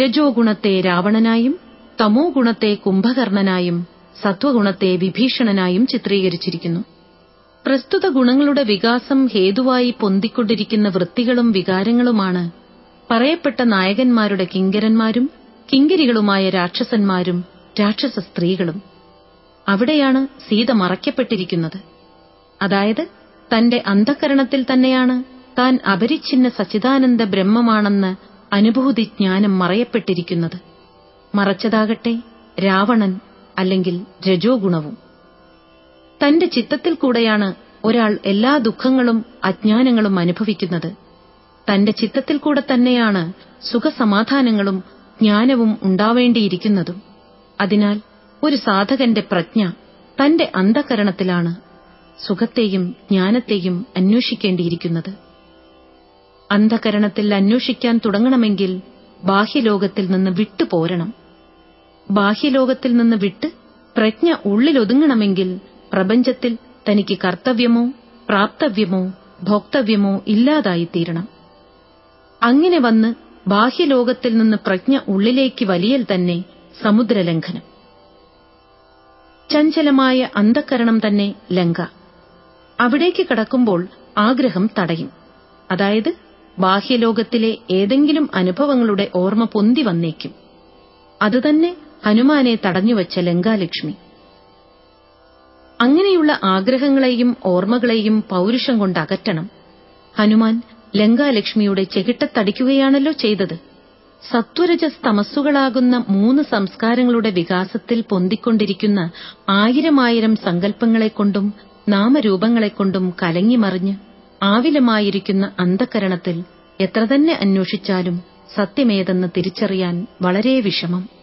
രജോഗുണത്തെ രാവണനായും തമോ ഗുണത്തെ കുംഭകർണനായും സത്വഗുണത്തെ വിഭീഷണനായും ചിത്രീകരിച്ചിരിക്കുന്നു. പ്രസ്തുത ഗുണങ്ങളുടെ വികാസം ഹേതുവായി പൊന്തിക്കൊണ്ടിരിക്കുന്ന വൃത്തികളും വികാരങ്ങളുമാണ് പറയപ്പെട്ട നായകന്മാരുടെ കിങ്കരന്മാരും കിങ്കരികളുമായ രാക്ഷസന്മാരും രാക്ഷസ സ്ത്രീകളും. അവിടെയാണ് സീത മറയ്ക്കപ്പെട്ടിരിക്കുന്നത്. അതായത് തന്റെ അന്ധകരണത്തിൽ തന്നെയാണ് താൻ അപരിച്ഛിന്ന സച്ചിദാനന്ദ ബ്രഹ്മമാണെന്ന് അനുഭൂതി ജ്ഞാനം മറയപ്പെട്ടിരിക്കുന്നത്. മറച്ചതാകട്ടെ രാവണൻ അല്ലെങ്കിൽ രജോ ഗുണവും. തന്റെ ചിത്തത്തിൽ കൂടെയാണ് ഒരാൾ എല്ലാ ദുഃഖങ്ങളും അജ്ഞാനങ്ങളും അനുഭവിക്കുന്നത്. തന്റെ ചിത്തത്തിൽ കൂടെ തന്നെയാണ് സുഖസമാധാനങ്ങളും ജ്ഞാനവും ഉണ്ടാവേണ്ടിയിരിക്കുന്നതും. അതിനാൽ ഒരു സാധകന്റെ പ്രജ്ഞ തന്റെ അന്ധകരണത്തിലാണ് സുഖത്തെയും ജ്ഞാനത്തെയും അന്വേഷിക്കേണ്ടിയിരിക്കുന്നത്. അന്ധകരണത്തിൽ അന്വേഷിക്കാൻ തുടങ്ങണമെങ്കിൽ ബാഹ്യലോകത്തിൽ നിന്ന് വിട്ടുപോരണം. ബാഹ്യലോകത്തിൽ നിന്ന് വിട്ട് പ്രജ്ഞ ഉള്ളിലൊതുങ്ങണമെങ്കിൽ പ്രപഞ്ചത്തിൽ തനിക്ക് കർത്തവ്യമോ പ്രാപ്തവ്യമോ ഭോക്തവ്യമോ ഇല്ലാതായിത്തീരണം. അങ്ങനെ വന്ന് ബാഹ്യലോകത്തിൽ നിന്ന് പ്രജ്ഞ ഉള്ളിലേക്ക് വലിയൽ തന്നെ സമുദ്രലംഘനം. ചഞ്ചലമായ അന്ധക്കരണം തന്നെ ലങ്ക. അവിടേക്ക് കടക്കുമ്പോൾ ആഗ്രഹം തടയും. അതായത് ബാഹ്യലോകത്തിലെ ഏതെങ്കിലും അനുഭവങ്ങളുടെ ഓർമ്മ പൊന്തി വന്നേക്കും. അതുതന്നെ ഹനുമാനെ തടഞ്ഞുവച്ച ലങ്കാലക്ഷ്മി. അങ്ങനെയുള്ള ആഗ്രഹങ്ങളെയും ഓർമ്മകളെയും പൗരുഷം കൊണ്ട് അകറ്റണം ഹനുമാൻ ലങ്കാലക്ഷ്മിയുടെ ചെകിട്ടത്തടിക്കുകയാണല്ലോ ചെയ്തത്. സത്വരജസ് തമസ്സുകളാകുന്ന മൂന്ന് സംസ്കാരങ്ങളുടെ വികാസത്തിൽ പൊന്തിക്കൊണ്ടിരിക്കുന്ന ആയിരമായിരം സങ്കല്പങ്ങളെക്കൊണ്ടും നാമരൂപങ്ങളെക്കൊണ്ടും കലങ്ങിമറിഞ്ഞ് ആവിലമായിരിക്കുന്ന അന്ധകരണത്തിൽ എത്ര തന്നെ അന്വേഷിച്ചാലും സത്യമേതെന്ന് തിരിച്ചറിയാൻ വളരെ വിഷമം.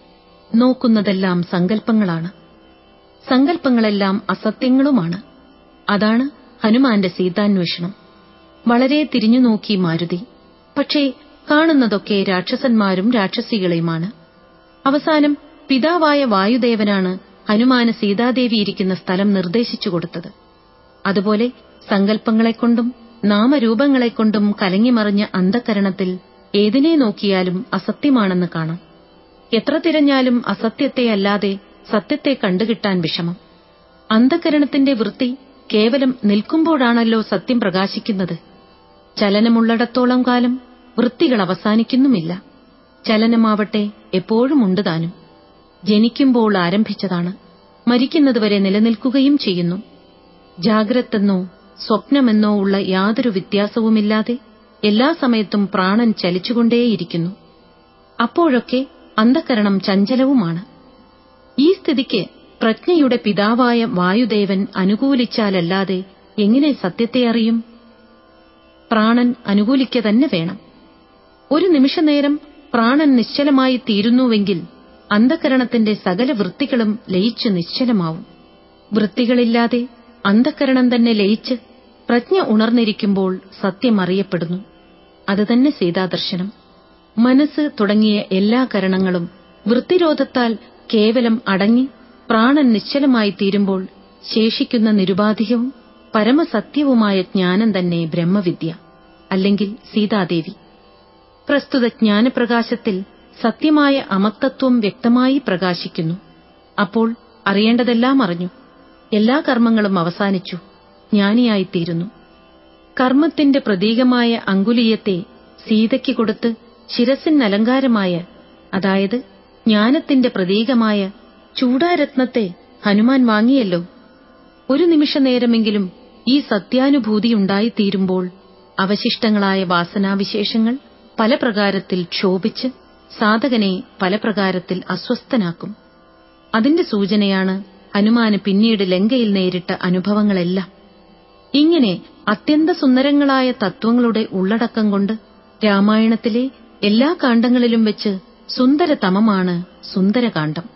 നോക്കുന്നതെല്ലാം സങ്കല്പങ്ങളാണ്. സങ്കല്പങ്ങളെല്ലാം അസത്യങ്ങളുമാണ്. അതാണ് ഹനുമാന്റെ സീതാന്വേഷണം. വളരെ തിരിഞ്ഞു നോക്കി മാരുതി. പക്ഷേ കാണുന്നതൊക്കെ രാക്ഷസന്മാരും രാക്ഷസികളെയുമാണ്. അവസാനം പിതാവായ വായുദേവനാണ് ഹനുമാന് സീതാദേവി ഇരിക്കുന്ന സ്ഥലം നിർദ്ദേശിച്ചു കൊടുത്തത്. അതുപോലെ സങ്കല്പങ്ങളെക്കൊണ്ടും നാമരൂപങ്ങളെക്കൊണ്ടും കലങ്ങിമറിഞ്ഞ അന്ധകരണത്തിൽ ഏതിനെ നോക്കിയാലും അസത്യമാണെന്ന് കാണാം. എത്ര തിരഞ്ഞാലും അസത്യത്തെ അല്ലാതെ സത്യത്തെ കണ്ടുകിട്ടാൻ വിഷമം. അന്ധകരണത്തിന്റെ വൃത്തി കേവലം നിൽക്കുമ്പോഴാണല്ലോ സത്യം പ്രകാശിക്കുന്നത്. ചലനമുള്ളിടത്തോളം കാലം വൃത്തികൾ അവസാനിക്കുന്നുമില്ല. ചലനമാവട്ടെ എപ്പോഴും താനും. ജനിക്കുമ്പോൾ ആരംഭിച്ചതാണ്. മരിക്കുന്നതുവരെ നിലനിൽക്കുകയും ചെയ്യുന്നു. ജാഗ്രതെന്നോ സ്വപ്നമെന്നോ ഉള്ള യാതൊരു വ്യത്യാസവുമില്ലാതെ എല്ലാ സമയത്തും പ്രാണൻ ചലിച്ചുകൊണ്ടേയിരിക്കുന്നു. അപ്പോഴൊക്കെ അന്ധകരണം ചഞ്ചലവുമാണ്. ഈ സ്ഥിതിക്ക് പ്രജ്ഞയുടെ പിതാവായ വായുദേവൻ അനുകൂലിച്ചാലല്ലാതെ എങ്ങനെ സത്യത്തെ അറിയും? പ്രാണൻ അനുകൂലിക്ക തന്നെ വേണം. ഒരു നിമിഷനേരം പ്രാണൻ നിശ്ചലമായി തീരുന്നുവെങ്കിൽ അന്ധകരണത്തിന്റെ സകല വൃത്തികളും ലയിച്ച് നിശ്ചലമാവും. വൃത്തികളില്ലാതെ അന്ധകരണം തന്നെ ലയിച്ച് പ്രജ്ഞ ഉണർന്നിരിക്കുമ്പോൾ സത്യം അറിയപ്പെടുന്നു. അതുതന്നെ സീതാദർശനം. മനസ്സ് തുടങ്ങിയ എല്ലാ കരണങ്ങളും വൃത്തിരോധത്താൽ കേവലം അടങ്ങി പ്രാണൻ നിശ്ചലമായി തീരുമ്പോൾ ശേഷിക്കുന്ന നിരുപാധികവും പരമസത്യവുമായ ജ്ഞാനം തന്നെ ബ്രഹ്മവിദ്യ അല്ലെങ്കിൽ സീതാദേവി. പ്രസ്തുത ജ്ഞാനപ്രകാശത്തിൽ സത്യമായ അമത്തത്വം വ്യക്തമായി പ്രകാശിക്കുന്നു. അപ്പോൾ അറിയേണ്ടതെല്ലാം അറിഞ്ഞു. എല്ലാ കർമ്മങ്ങളും അവസാനിച്ചു. ജ്ഞാനിയായിത്തീരുന്നു. കർമ്മത്തിന്റെ പ്രതീകമായ അങ്കുലീയത്തെ സീതയ്ക്ക് കൊടുത്ത് ശിരസിനലങ്കാരമായ അതായത് ജ്ഞാനത്തിന്റെ പ്രതീകമായ ചൂടാരത്നത്തെ ഹനുമാൻ വാങ്ങിയല്ലോ. ഒരു നിമിഷനേരമെങ്കിലും ഈ സത്യാനുഭൂതി സത്യാനുഭൂതിയുണ്ടായിത്തീരുമ്പോൾ അവശിഷ്ടങ്ങളായ വാസനാവിശേഷങ്ങൾ പല പ്രകാരത്തിൽ ക്ഷോഭിച്ച് സാധകനെ പല പ്രകാരത്തിൽ അസ്വസ്ഥനാക്കും. അതിന്റെ സൂചനയാണ് ഹനുമാന് പിന്നീട് ലങ്കയിൽ നേരിട്ട അനുഭവങ്ങളെല്ലാം. ഇങ്ങനെ അത്യന്ത സുന്ദരങ്ങളായ തത്വങ്ങളുടെ ഉള്ളടക്കം കൊണ്ട് രാമായണത്തിലെ എല്ലാ കാണ്ഡങ്ങളിലും വച്ച് സുന്ദരതമമാണ് സുന്ദരകാന്ഡം.